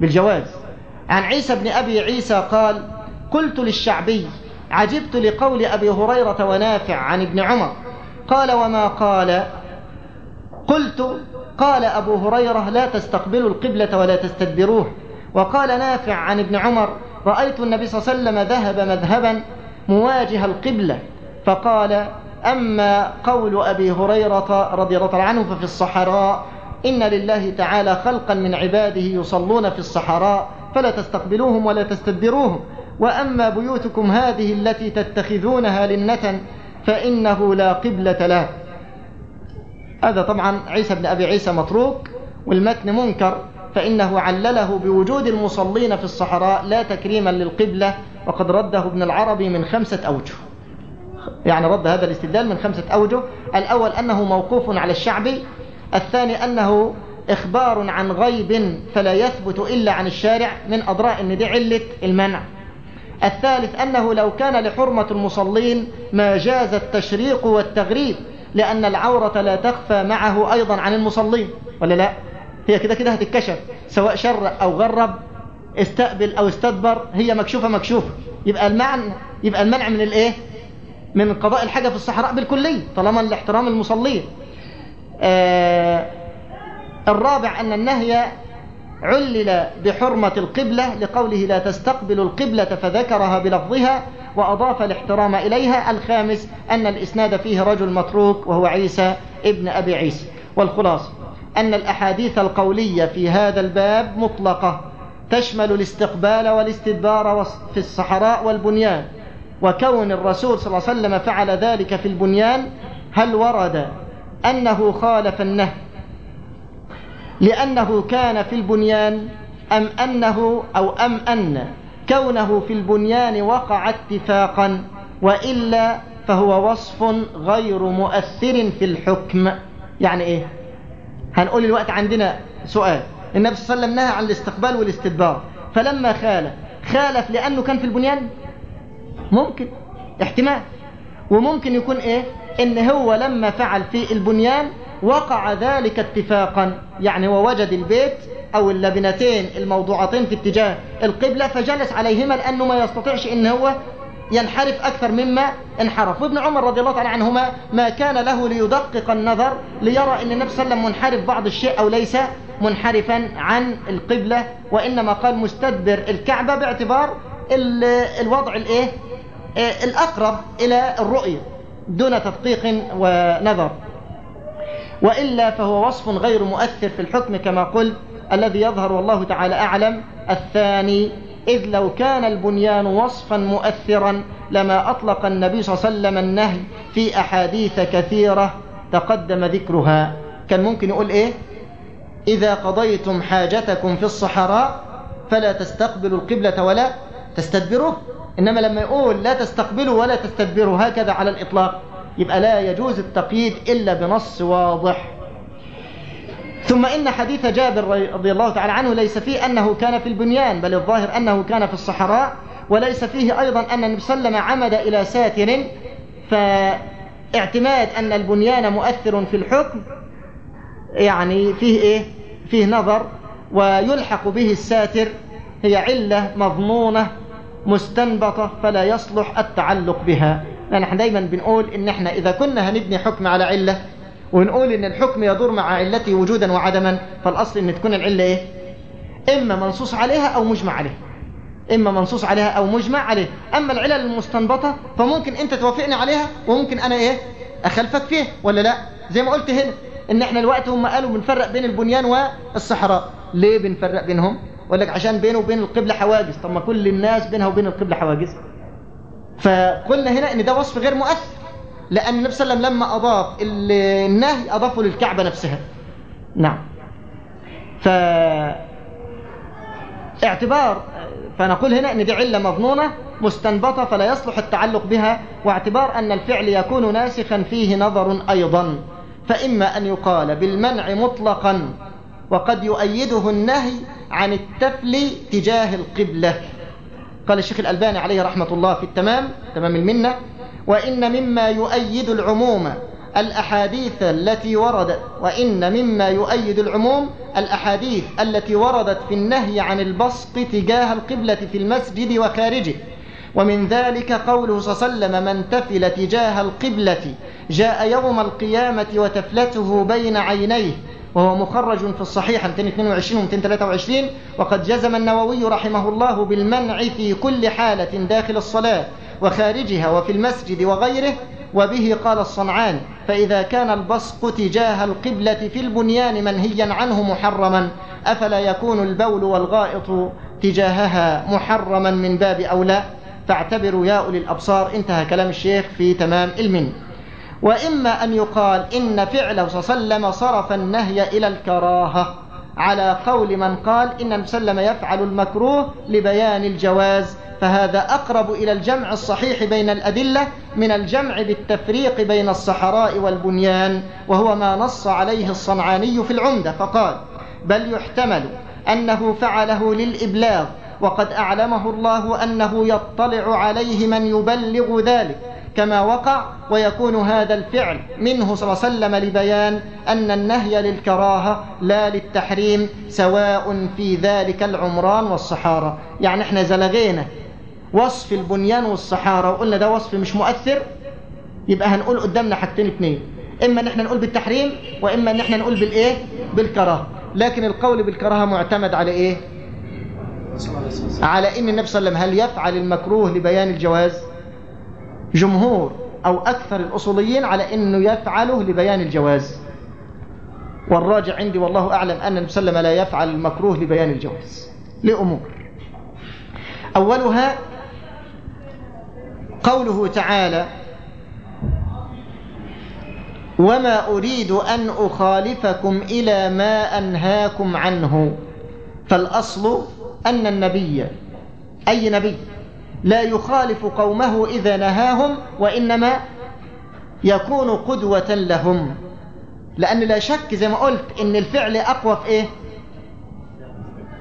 بالجواز. عن عيسى بن أبي عيسى قال قلت للشعبي عجبت لقول أبي هريرة ونافع عن ابن عمر. قال وما قال؟ قلت قال أبو هريرة لا تستقبلوا القبلة ولا تستدبروه. وقال نافع عن ابن عمر رأيت النبي صلى الله عليه وسلم ذهب مذهبا مواجه القبلة. فقال أما قول أبي هريرة رضي الله عنه ففي الصحراء إن لله تعالى خلقا من عباده يصلون في الصحراء فلا تستقبلوهم ولا تستدبروهم. وأما بيوتكم هذه التي تتخذونها لنة فإنه لا قبلة له. هذا طبعا عيسى بن أبي عيسى متروك والمتن منكر فإنه علله بوجود المصلين في الصحراء لا تكريما للقبلة وقد رده ابن العربي من خمسة أوجه. يعني رد هذا الاستدلال من خمسة أوجه. الأول أنه موقوف على الشعبي الثاني أنه إخبار عن غيب فلا يثبت إلا عن الشارع من أضراء أن علة المنع. الثالث أنه لو كان لحرمة المصلين ما جاز التشريق والتغريب لأن العورة لا تخفى معه أيضا عن المصلين. ولا لا؟ هي كده كده هتتكشف. سواء شر أو غرب استقبل أو استدبر هي مكشوفة مكشوفة. يبقى المعنى يبقى المنع من الإيه؟ من قضاء الحاجة في الصحراء بالكلية طالما الاحترام المصلين. آه الرابع أن النهي علل بحرمة القبلة لقوله لا تستقبل القبلة فذكرها بلفظها وأضاف الاحترام إليها. الخامس أن الإسناد فيه رجل متروك وهو عيسى ابن أبي عيسى. والخلاصة أن الأحاديث القولية في هذا الباب مطلقة تشمل الاستقبال والاستدبار في الصحراء والبنيان. وكون الرسول صلى الله عليه وسلم فعل ذلك في البنيان هل ورد أنه خالف النهي لأنه كان في البنيان أم أنه أو أم أن كونه في البنيان وقع اتفاقا وإلا فهو وصف غير مؤثر في الحكم. يعني إيه؟ هنقول الوقت عندنا سؤال. النبي صلى الله عليه وسلم نهى عن الاستقبال والاستدبار. فلما خالف خالف لأنه كان في البنيان؟ ممكن. احتمال. وممكن يكون إيه؟ إن هو لما فعل في البنيان وقع ذلك اتفاقا. يعني هو وجد البيت أو اللبنتين الموضوعتين في اتجاه القبلة فجلس عليهما لأنه ما يستطيعش إن هو ينحرف أكثر مما انحرف. وابن عمر رضي الله تعالى عنهما ما كان له ليدقق النظر ليرى أن النبي صلى الله عليه وسلم منحرف بعض الشيء أو ليس منحرفا عن القبلة وإنما قال مستدبر الكعبة باعتبار الوضع الإيه؟ الأقرب إلى الرؤية دون تدقيق ونظر. وإلا فهو وصف غير مؤثر في الحكم كما قلت الذي يظهر والله تعالى أعلم الثاني إذ لو كان البنيان وصفا مؤثرا لما أطلق النبي صلى الله عليه وسلم النهي في أحاديث كثيرة تقدم ذكرها. كان ممكن يقول إيه؟ إذا قضيتم حاجتكم في الصحراء فلا تستقبلوا القبلة ولا تستدبروه إنما لما يقول لا تستقبلوا ولا تستدبروا هكذا على الإطلاق. يبقى لا يجوز التقييد إلا بنص واضح. ثم إن حديث جابر رضي الله تعالى عنه ليس فيه أنه كان في البنيان بل الظاهر أنه كان في الصحراء وليس فيه أيضا أن النبي صلى الله عليه وسلم عمد إلى ساتر فاعتماد أن البنيان مؤثر في الحكم يعني فيه إيه؟ فيه نظر ويلحق به الساتر هي علة مضمونة مستنبطة فلا يصلح التعلق بها. لأن إحنا دايما بنقول إن إحنا إذا كنا هنبني حكم على علة ونقول إن الحكم يدور مع علته وجودا وعدما فالأصل إن تكون العلة إيه؟ إما منصوص عليها أو مجمع عليها إما منصوص عليها أو مجمع عليها أما العلل المستنبطة فممكن أنت توافقني عليها وممكن أنا إيه؟ اخلفك فيه ولا لا؟ زي ما قلت هنا إن إحنا الوقت هم قالوا بنفرق بين البنيان والصحراء. ليه بنفرق بينهم؟ يقول لك عشان بينه وبين القبلة حواجز. طب ما كل الناس بينها وبين القبلة حواجز. فقلنا هنا إن ده وصف غير مؤثر لأن النبي صلى الله عليه وسلم لما أضاف النهي أضافه للكعبة نفسها. نعم. ف اعتبار فنقول هنا إن دي علة مظنونة مستنبطة فلا يصلح التعلق بها واعتبار أن الفعل يكون ناسخا فيه نظر أيضا. فإما أن يقال بالمنع مطلقا وقد يؤيده النهي عن التفل تجاه القبلة. قال الشيخ الألباني عليه رحمة الله في التمام تمام المنة وإن مما يؤيد العموم الأحاديث التي وردت وإن مما يؤيد العموم الأحاديث التي وردت في النهي عن البصق تجاه القبلة في المسجد وخارجه. ومن ذلك قوله صلى الله عليه وسلم من تفل تجاه القبلة جاء يوم القيامة وتفلته بين عينيه. وهو مخرج في الصحيح 222 و 223 وقد جزم النووي رحمه الله بالمنع في كل حالة داخل الصلاة وخارجها وفي المسجد وغيره وبه قال الصنعان فإذا كان البصق تجاه القبلة في البنيان منهيا عنه محرما أفلا يكون البول والغائط تجاهها محرما من باب أولى فاعتبروا يا أولي الأبصار. انتهى كلام الشيخ في تمام المن وإما أن يقال إن فعله صلى الله عليه وسلم صرف النهي إلى الكراهة على قول من قال إن وسلم يفعل المكروه لبيان الجواز فهذا أقرب إلى الجمع الصحيح بين الأدلة من الجمع بالتفريق بين الصحراء والبنيان وهو ما نص عليه الصنعاني في العمدة فقال بل يحتمل أنه فعله للإبلاغ وقد أعلمه الله أنه يطلع عليه من يبلغ ذلك كما وقع ويكون هذا الفعل منه صلى الله عليه وسلم لبيان أن النهي للكراهة لا للتحريم سواء في ذلك العمران والصحارى يعني إحنا زلغينا وصف البنيان والصحارى وقلنا ده وصف مش مؤثر يبقى هنقول قدامنا حاجتين اتنين. إما إن إحنا نقول بالتحريم وإما إن إحنا نقول بالإيه؟ بالكراهة. لكن القول بالكراهة معتمد على إيه؟ على إن النبي صلى الله عليه وسلم هل يفعل المكروه لبيان الجواز؟ جمهور أو أكثر الأصوليين على إنه يفعله لبيان الجواز. والراجع عندي والله الله عليه وسلم لا يفعل المكروه لبيان الجواز لأمور. أولها قوله تعالى وما أريد أن أخالفكم إلى ما أنهاكم عنه. فالأصل أن النبي أي نبي لا يخالف قومه إذا نهاهم وإنما يكون قدوة لهم. لأن لا شك زي ما قلت إن الفعل أقوى في إيه؟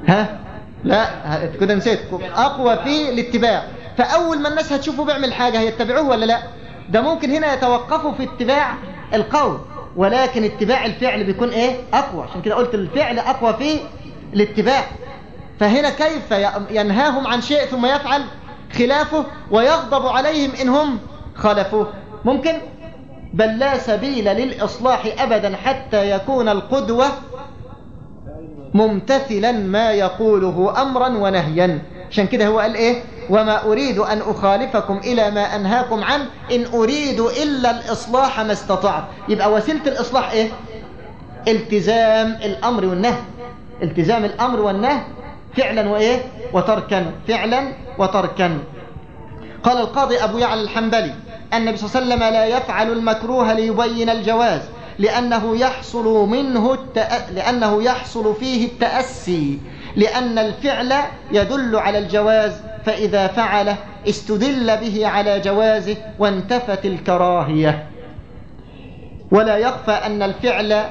ها؟ لا كده نسيتكم أقوى في الاتباع. فأول ما الناس هتشوفه بيعمل حاجة هيتبعوه ولا لا؟ ده ممكن هنا يتوقفوا في اتباع القول. ولكن اتباع الفعل بيكون إيه؟ أقوى. عشان كده قلت الفعل أقوى في الاتباع. فهنا كيف ينهاهم عن شيء ثم يفعل؟ خلافه ويغضب عليهم إن هم خالفوه. ممكن؟ بل لا سبيل للإصلاح أبدا حتى يكون القدوة ممتثلا ما يقوله أمرا ونهيا. عشان كده هو قال إيه؟ وما أريد أن أخالفكم إلى ما أنهاكم عنه. إن أريد إلا الإصلاح ما استطعت. يبقى وسيلة الإصلاح إيه؟ التزام الأمر والنهي. التزام الأمر والنهي فعلا وإيه؟ وتركا فعلا وتركا. قال القاضي أبو يعلى الحنبلي النبي صلى الله عليه وسلم لا يفعل المكروه ليبين الجواز لأنه يحصل منه التأ... لأنه يحصل فيه التأسي لأن الفعل يدل على الجواز فإذا فعله استدل به على جوازه وانتفت الكراهية. ولا يخفى أن الفعل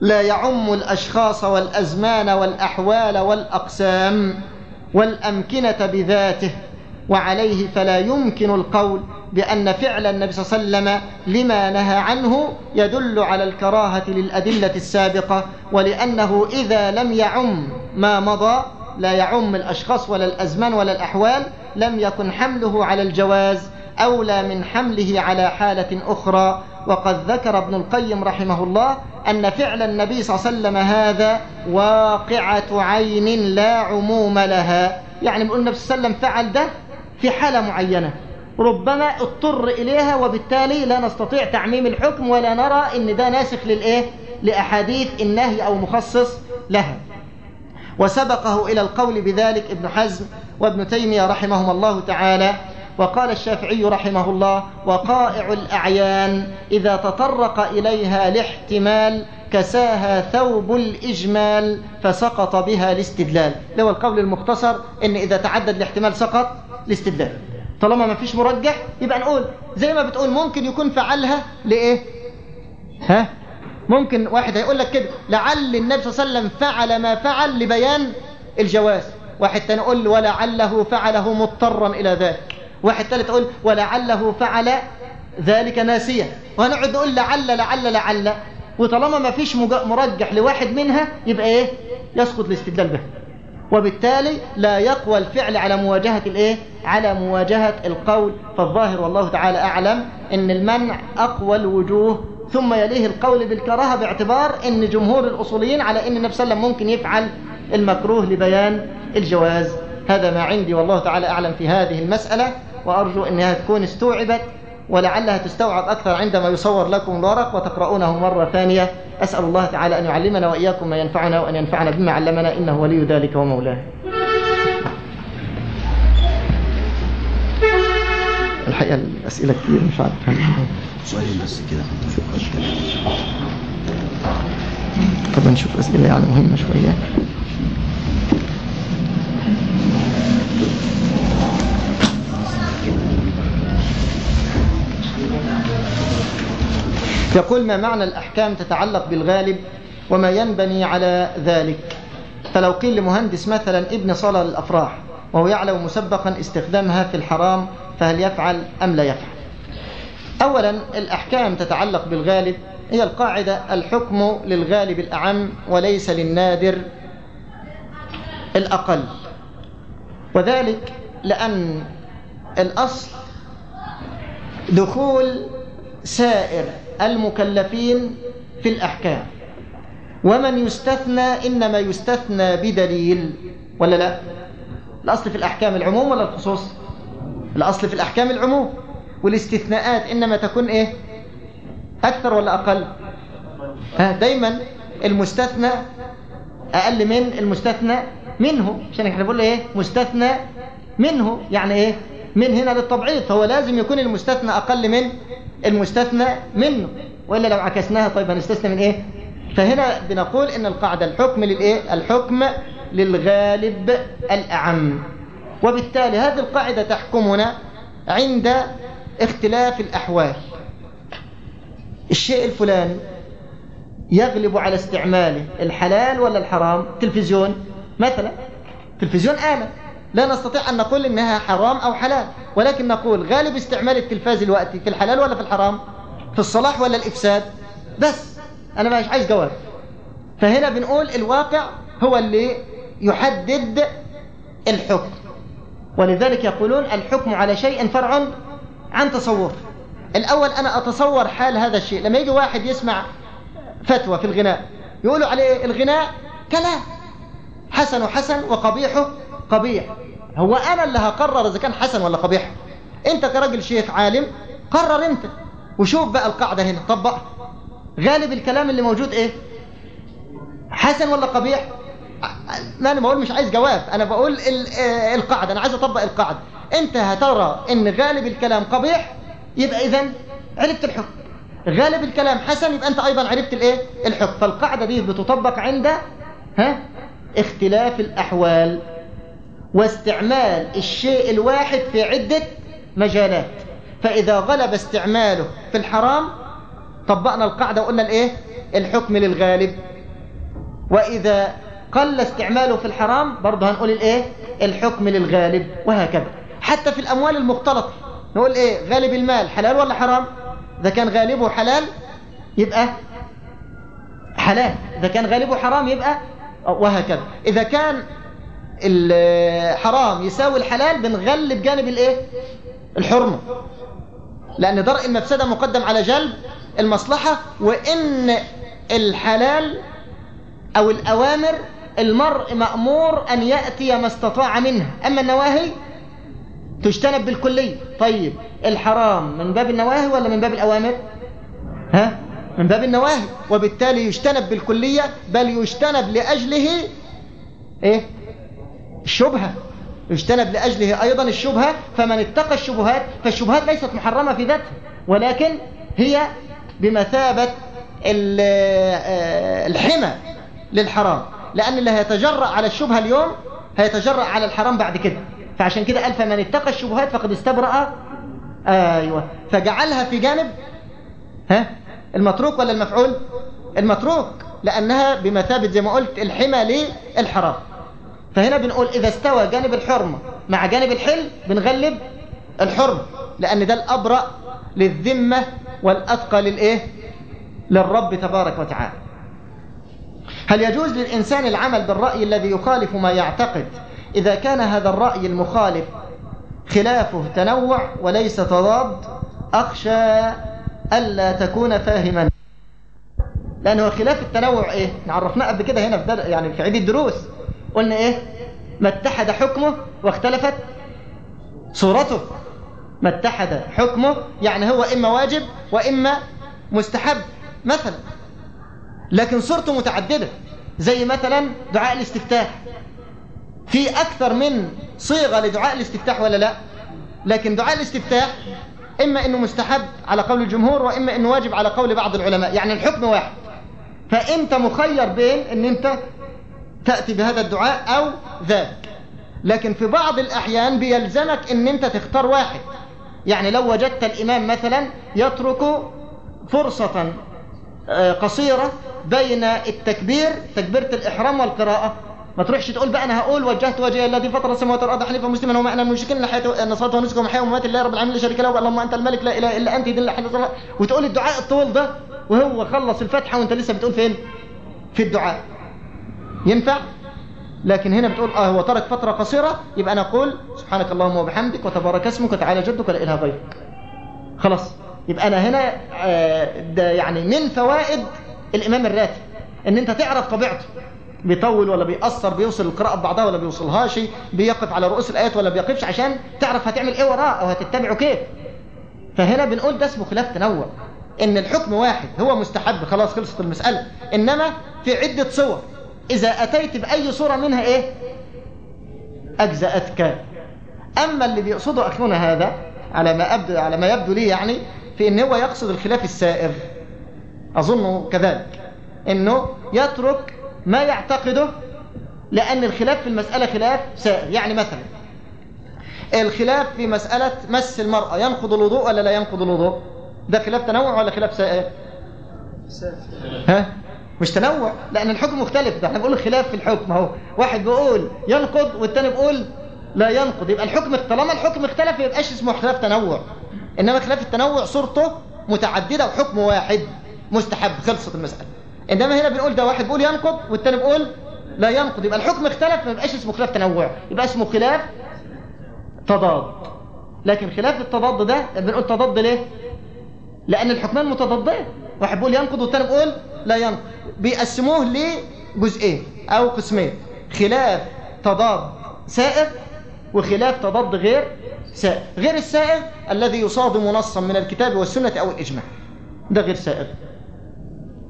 لا يعم الأشخاص والأزمان والأحوال والأقسام والأمكنة بذاته وعليه فلا يمكن القول بأن فعل النبي صلى الله عليه وسلم لما نهى عنه يدل على الكراهة للأدلة السابقة ولأنه إذا لم يعم ما مضى لا يعم الأشخاص ولا الأزمان ولا الأحوال لم يكن حمله على الجواز أولى من حمله على حالة أخرى. وقد ذكر ابن القيم رحمه الله أن فعل النبي صلى الله عليه وسلم هذا واقعة عين لا عموم لها. يعني بيقول النبي صلى الله عليه وسلم فعل ده في حالة معينة. ربما اضطر إليها وبالتالي لا نستطيع تعميم الحكم ولا نرى إن ده ناسخ للإيه؟ لأحاديث النهي أو مخصص لها. وسبقه إلى القول بذلك ابن حزم وابن تيمية رحمهم الله تعالى. وقال الشافعي رحمه الله وقائع الأعيان إذا تطرق إليها الاحتمال كساها ثوب الإجمال فسقط بها الاستدلال. هو القول المختصر إن إذا تعدد الاحتمال سقط الاستدلال. طالما ما فيش مرجح يبقى نقول زي ما بتقول ممكن يكون فعلها لإيه؟ ها؟ ممكن واحد هيقول لك كده لعل النبي صلى الله عليه وسلم فعل ما فعل لبيان الجواز. واحد تاني يقول ولعله فعله مضطرا إلى ذلك. واحد ثالث يقول ولعله فعل ذلك ناسيا. وهنقعد نقول لعل لعل لعل. وطالما ما فيش مرجح لواحد منها يبقى إيه؟ يسقط الاستدلال به. وبالتالي لا يقوى الفعل على مواجهة الإيه؟ على مواجهة القول. فالظاهر والله تعالى أعلم إن المنع أقوى الوجوه. ثم يليه القول بالكراهة باعتبار إن جمهور الأصوليين على إن النبي صلى الله عليه وسلم ممكن يفعل المكروه لبيان الجواز. هذا ما عندي والله تعالى أعلم في هذه المسألة. وأرجو أنها تكون استوعبت ولعلها تستوعب أكثر عندما يصور لكم الورق وتقرؤونه مرة ثانية. أسأل الله تعالى أن يعلمنا وإياكم ما ينفعنا وأن ينفعنا بما علمنا إنه ولي ذلك ومولاه. الحقيقة الأسئلة كتير مش عارف. سؤالين بس كده. طب نشوف أسئلة يعني مهمة شوية. يقول ما معنى الأحكام تتعلق بالغالب وما ينبني على ذلك؟ فلو قيل لمهندس مثلا ابن صلاة للأفراح وهو يعلم مسبقا استخدامها في الحرام فهل يفعل أم لا يفعل؟ أولا الأحكام تتعلق بالغالب هي القاعدة الحكم للغالب الأعم وليس للنادر الأقل. وذلك لأن الأصل دخول سائر المكلفين في الأحكام. ومن يستثنى إنما يستثنى بدليل ولا لا؟ الأصل في الأحكام العموم ولا الخصوص؟ الأصل في الأحكام العموم. والاستثناءات إنما تكون إيه؟ أكثر ولا أقل؟ ها دايما المستثنى أقل من المستثنى منه. عشان إحنا بنقول إيه؟ مستثنى منه. يعني إيه؟ من هنا للتبعيض فهو لازم يكون المستثنى أقل من المستثنى منه. وإلا لو عكسناها طيب هنستثنى من إيه؟ فهنا بنقول إن القاعدة الحكم للإيه؟ الحكم للغالب الأعم. وبالتالي هذه القاعدة تحكمنا عند اختلاف الأحوال. الشيء الفلاني يغلب على استعماله الحلال ولا الحرام؟ تلفزيون. مثلا تلفزيون آلة لا نستطيع أن نقول إنها حرام أو حلال ولكن نقول غالب استعمال التلفاز الوقتي في الحلال ولا في الحرام؟ في الصلاح ولا الإفساد؟ بس أنا مش عايز جواب. فهنا بنقول الواقع هو اللي يحدد الحكم. ولذلك يقولون الحكم على شيء فرع عن تصور الأول أنا أتصور حال هذا الشيء. لما يجي واحد يسمع فتوى في الغناء يقولوا عليه الغناء كلام حسن حسن وقبيحه قبيح. هو أنا اللي هقرر إذا كان حسن ولا قبيح. أنت كراجل شيخ عالم قرر أنت. وشوف بقى القاعدة هنا. طبقها غالب الكلام اللي موجود إيه؟ حسن ولا قبيح؟ ما أنا بقول مش عايز جواب. أنا بقول القاعدة. أنا عايز أطبق القاعدة. أنت هترى إن غالب الكلام قبيح يبقى إذا عرفت الحكم. غالب الكلام حسن يبقى أنت أيضا عرفت الإيه؟ الحكم. فالقاعدة دي بتطبق عند ها؟ اختلاف الأحوال. واستعمال الشيء الواحد في عدة مجالات. فإذا غلب استعماله في الحرام طبقنا القاعدة وقلنا الإيه؟ الحكم للغالب. وإذا قل استعماله في الحرام برضه هنقول الإيه؟ الحكم للغالب وهكذا. حتى في الأموال المختلطة نقول إيه؟ غالب المال حلال ولا حرام؟ إذا كان غالبه حلال يبقى حلال. إذا كان غالبه حرام يبقى وهكذا. إذا كان الحرام يساوي الحلال بنغلب جانب الايه؟ الحرمة. لأن درء المفسدة مقدم على جلب المصلحة وإن الحلال أو الأوامر المرء مأمور أن يأتي ما استطاع منها أما النواهي تجتنب بالكلية. طيب الحرام من باب النواهي ولا من باب الأوامر؟ ها؟ من باب النواهي. وبالتالي يجتنب بالكلية بل يجتنب لأجله إيه؟ الشبهة يجتنب لأجله أيضا الشبهة فمن اتقى الشبهات فالشبهات ليست محرمة في ذاتها ولكن هي بمثابة الحمى للحرام لأن اللي هيتجرأ على الشبهة اليوم هيتجرأ على الحرام بعد كده. فعشان كده قال فمن اتقى الشبهات فقد استبرأ. أيوة. فجعلها في جانب ها المتروك ولا المفعول؟ المتروك لأنها بمثابة زي ما قلت الحمى للحرام. فهنا بنقول إذا استوى جانب الحرمة مع جانب الحل بنغلب الحرمة لأن ده الأبرأ للذمة والأتقى للإيه؟ للرب تبارك وتعالى. هل يجوز للإنسان العمل بالرأي الذي يخالف ما يعتقد؟ إذا كان هذا الرأي المخالف خلافه تنوع وليس تضاد أخشى ألا تكون فاهما. لأنه خلاف التنوع إيه؟ نعرفناه قبل كده هنا في. يعني في عيد الدروس. قلنا إيه؟ ما اتحد حكمه واختلفت صورته. ما اتحد حكمه يعني هو إما واجب وإما مستحب مثلا. لكن صورته متعددة زي مثلا دعاء الاستفتاح. في أكثر من صيغة لدعاء الاستفتاح ولا لا؟ لكن دعاء الاستفتاح إما أنه مستحب على قول الجمهور وإما أنه واجب على قول بعض العلماء يعني الحكم واحد. فأنت مخير بين أن أنت تأتي بهذا الدعاء أو ذاك لكن في بعض الأحيان بيلزمك أن أنت تختار واحد. يعني لو وجدت الإمام مثلا يترك فرصة قصيرة بين التكبير تكبيرة الإحرام والقراءة. ما تروحش تقول بقى أنا هقول وجهت وجهي الذي فطر السماوات والأرض حنيفا مسلما وما أنا من المشركين أن صلاة ونسك ومحيا وممات لله رب العالمين لا شريك له اللهم أنت الملك لا إله إلا أنت دين الله وتقول الدعاء الطويل ده وهو خلص الفاتحة وأنت لسه بتقول فين؟ في الدعاء. ينفع؟ لكن هنا بتقول آه هو ترك فترة قصيرة يبقى أنا أقول سبحانك اللهم وبحمدك وتبارك اسمك وتعالى جدك ولا إله غيرك. خلاص. يبقى أنا هنا آه، ده يعني من فوائد الإمام الراتب إن أنت تعرف طبيعته. بيطول ولا بيأثر بيوصل القراءة ببعضها ولا بيوصلهاش بيقف على رؤوس الآيات ولا بيقفش عشان تعرف هتعمل إيه وراه أو هتتبعه كيف. فهنا بنقول ده اسمه خلاف تنوع. إن الحكم واحد هو مستحب خلاص خلصت المسألة. إنما في عدة صور. إذا أتيت بأي صورة منها إيه؟ أجزأتك. أما اللي بيقصده اخونا هذا على ما أبدو على ما يبدو لي يعني في إن هو يقصد الخلاف السائر اظنه كذلك. إنه يترك ما يعتقده لأن الخلاف في المسألة خلاف سائر يعني مثلا الخلاف في مسألة مس المرأة ينقض الوضوء ولا لا ينقض الوضوء؟ ده خلاف تنوع ولا خلاف سائر ها؟ مش تنوع. لأن الحكم مختلف. ده إحنا بنقول خلاف في الحكم. اهو واحد بيقول ينقض والتاني بيقول لا ينقض. يبقى الحكم طالما الحكم اختلف ما يبقاش اسمه خلاف تنوع. إنما خلاف التنوع صورته متعددة وحكم واحد مستحب. خلصت المسألة. إنما هنا بنقول ده واحد بيقول ينقض والتاني بيقول لا ينقض. يبقى الحكم اختلف ما يبقاش اسمه خلاف تنوع. يبقى اسمه خلاف تضاد. لكن خلاف التضاد ده بنقول تضاد ليه؟ لأن الحكمان متضادين. واحد بيقول ينقض والتاني بيقول لا ينقض. بيقسموه لجزئين أو قسمين خلاف تضاد سائغ وخلاف تضاد غير سائغ. غير السائغ الذي يصادم نصا من الكتاب والسنة أو الإجماع. ده غير سائغ.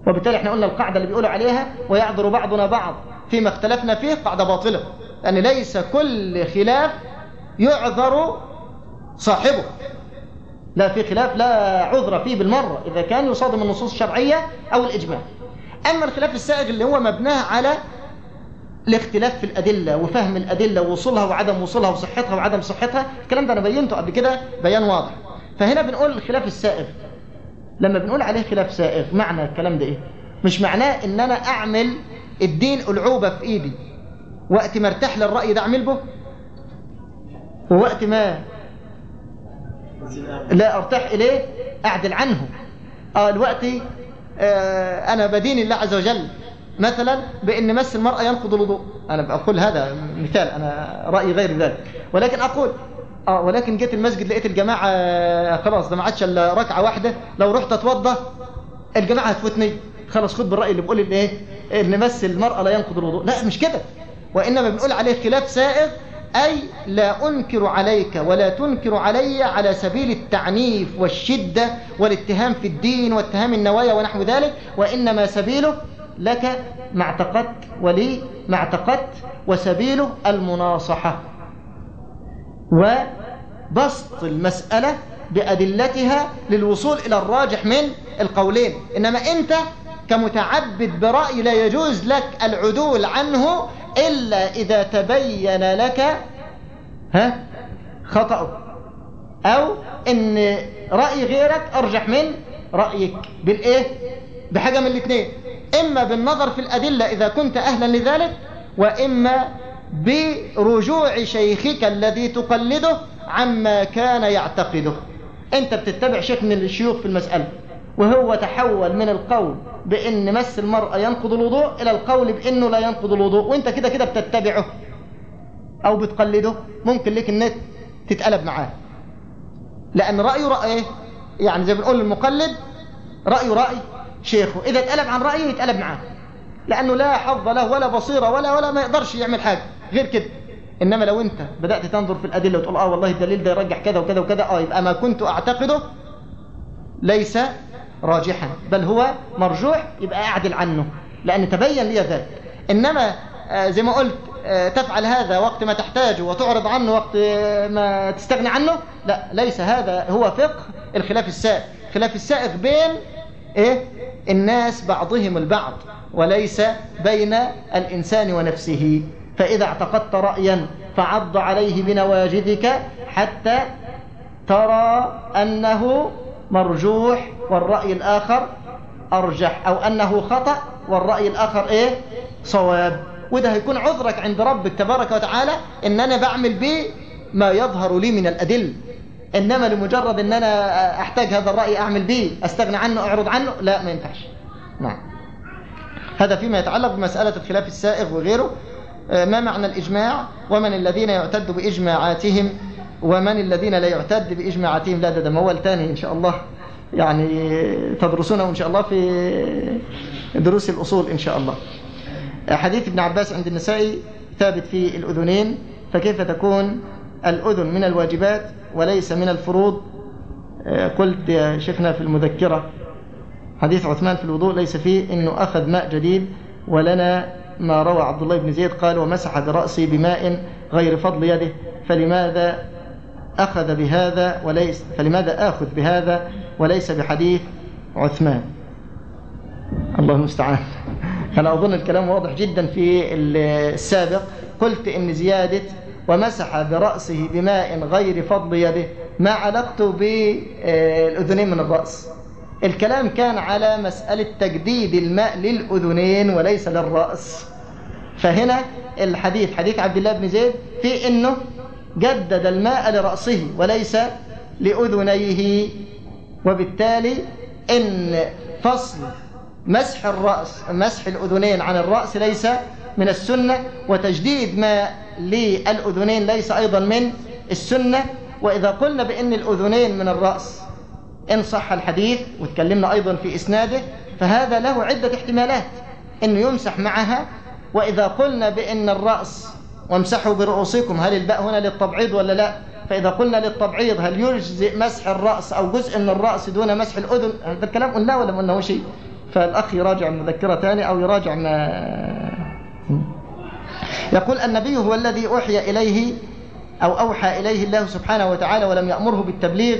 وبالتالي إحنا قلنا القاعدة اللي بيقولوا عليها ويعذر بعضنا بعض فيما اختلفنا فيه قاعدة باطلة لأن ليس كل خلاف يعذر صاحبه. لا في خلاف لا عذر فيه بالمرة إذا كان يصادم النصوص الشرعية أو الإجماع. أما الخلاف السائغ اللي هو مبناه على الاختلاف في الأدلة وفهم الأدلة ووصولها وعدم وصولها وصحتها وعدم صحتها. الكلام ده أنا بينته قبل كده بيان واضح. فهنا بنقول الخلاف السائغ لما بنقول عليه خلاف سائغ معنى الكلام ده إيه؟ مش معناه إن أنا أعمل الدين ألعوبة في إيدي. وقت ما أرتاح للرأي ده أعمل به؟ ووقت ما لا أرتاح إليه أعدل عنه. آه الوقت أنا بدين الله عز وجل. مثلا بأن مس المرأة ينقض الوضوء. أنا بقول هذا مثال أنا رأيي غير ذلك. ولكن أقول آه ولكن جيت المسجد لقيت الجماعة آه خلاص ده ما عادش إلا ركعة واحدة. لو رحت أتوضى الجماعة هتفوتني. خلاص خد بالرأي اللي بيقول إن إيه؟ إن مس المرأة لا ينقض الوضوء. لا مش كده. وإنما بنقول عليه خلاف سائغ أي لا أنكر عليك ولا تنكر علي على سبيل التعنيف والشدة والاتهام في الدين واتهام النوايا ونحو ذلك وإنما سبيله لك ما اعتقدت ولي ما اعتقدت وسبيله المناصحة. وبسط المسألة بأدلتها للوصول إلى الراجح من القولين. إنما أنت كمتعبد برأي لا يجوز لك العدول عنه إلا إذا تبين لك ها خطأه. أو إن رأي غيرك أرجح من رأيك. بالإيه؟ بحاجة من الاثنين إما بالنظر في الأدلة إذا كنت أهلا لذلك وإما برجوع شيخك الذي تقلده عما كان يعتقده. أنت بتتبع شيخ من الشيوخ في المسألة وهو تحول من القول بأن مس المرأة ينقض الوضوء إلى القول بأنه لا ينقض الوضوء. وإنت كده كده بتتبعه أو بتقلده. ممكن لك النت تتقلب معاه. لأن رأيه رأيه يعني زي بنقول المقلد رأيه رأي شيخه. إذا اتقلب عن رأيه يتقلب معاه. لأنه لا حظ له ولا بصيرة ولا ولا ما يقدرش يعمل حاجة. غير كده. إنما لو أنت بدأت تنظر في الأدلة وتقول آه والله الدليل ده يرجح كذا وكذا وكذا آه يبقى ما كنت أعتقده ليس راجحا. بل هو مرجوح يبقى أعدل عنه. لأن تبين لي ذلك. إنما زي ما قلت تفعل هذا وقت ما تحتاجه وتعرض عنه وقت ما تستغني عنه؟ لا ليس هذا. هو فقه الخلاف السائغ. خلاف السائغ بين إيه؟ الناس بعضهم البعض وليس بين الإنسان ونفسه. فإذا اعتقدت رأيا فعض عليه بنواجذك حتى ترى أنه مرجوح والرأي الآخر أرجح أو أنه خطأ والرأي الآخر إيه؟ صواب. وده هيكون عذرك عند ربك تبارك وتعالى إن أنا بعمل به ما يظهر لي من الأدل. إنما لمجرد أن أنا أحتاج هذا الرأي أعمل به أستغنى عنه أعرض عنه لا ما ينفعش. نعم. هذا فيما يتعلق بمسألة الخلاف السائغ وغيره. ما معنى الإجماع؟ ومن الذين يعتد بإجماعاتهم؟ ومن الذين لا يعتد بإجماعاتهم لا ده, ده موال تاني إن شاء الله. يعني تدرسونه إن شاء الله في دروس الأصول إن شاء الله. حديث ابن عباس عند النسائي ثابت في الأذنين. فكيف تكون الأذن من الواجبات وليس من الفروض؟ قلت يا شيخنا في المذكرة حديث عثمان في الوضوء ليس فيه. إنه أخذ ماء جديد ولنا ما روى عبد الله بن زيد قال ومسح برأسي بماء غير فضل يده فلماذا أخذ بهذا وليس فلماذا آخذ بهذا وليس بحديث عثمان؟ الله المستعان أنا أظن الكلام واضح جدا في السابق. قلت إن زيادة ومسح برأسه بماء غير فضل يده ما علاقته بالأذنين من الرأس. الكلام كان على مسألة تجديد الماء للأذنين وليس للرأس. فهنا الحديث حديث عبد الله بن زيد في إنه جدد الماء لرأسه وليس لأذنيه. وبالتالي إن فصل مسح الرأس مسح الأذنين عن الرأس ليس من السنة وتجديد ماء للأذنين ليس أيضا من السنة. وإذا قلنا بأن الأذنين من الرأس إن صح الحديث وتكلمنا أيضا في إسناده فهذا له عدة احتمالات أنه يمسح معها. وإذا قلنا بأن الرأس وامسحوا برؤوسكم هل الباء هنا للتبعيض ولا لا؟ فإذا قلنا للتبعيض هل يجزئ مسح الرأس أو جزء من الرأس دون مسح الأذن؟ هذا الكلام قلنا ولا ما قلناه شيء؟ فالأخ يراجع المذكرة تاني أو يراجع ما يقول النبي هو الذي أوحي إليه أو أوحى إليه الله سبحانه وتعالى ولم يأمره بالتبليغ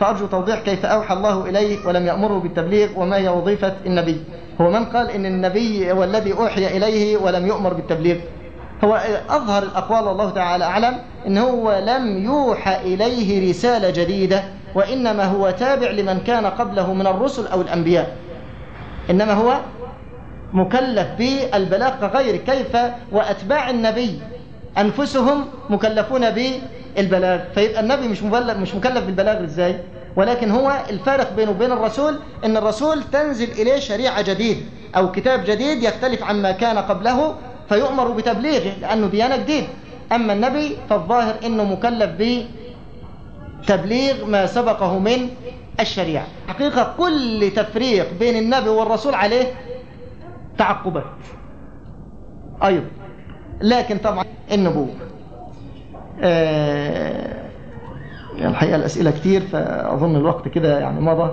فأرجو توضيح كيف أوحى الله إليه ولم يأمره بالتبليغ وما هي وظيفة النبي؟ هو من قال إن النبي هو الذي أوحي إليه ولم يؤمر بالتبليغ؟ هو أظهر الأقوال الله تعالى أعلم إن هو لم يوحى إليه رسالة جديدة وإنما هو تابع لمن كان قبله من الرسل أو الأنبياء. إنما هو مكلف بالبلاغ كغيره كيف وأتباع النبي. أنفسهم مكلفون بالبلاغ. فيبقى النبي مش مبلغ مش مكلف بالبلاغ إزاي؟ ولكن هو الفارق بينه وبين الرسول إن الرسول تنزل إليه شريعة جديد أو كتاب جديد يختلف عما كان قبله فيؤمر بتبليغه لأنه ديانه جديد أما النبي فالظاهر إنه مكلف بتبليغ ما سبقه من الشريعة. حقيقة كل تفريق بين النبي والرسول عليه تعقبات. أيضا لكن طبعا النبوة. آه يعني الحقيقة الأسئلة كتير فأظن الوقت كده يعني مضى.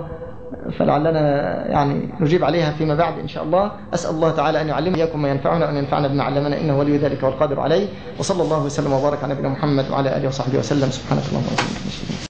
فلعلنا يعني نجيب عليها فيما بعد إن شاء الله. أسأل الله تعالى أن يعلمنا إياكم ما ينفعنا وأن ينفعنا بما علمنا إنه ولي ذلك والقادر عليه. وصلى الله وسلم وبارك على نبينا محمد وعلى آله وصحبه وسلم. سبحانك اللهم وبحمدك.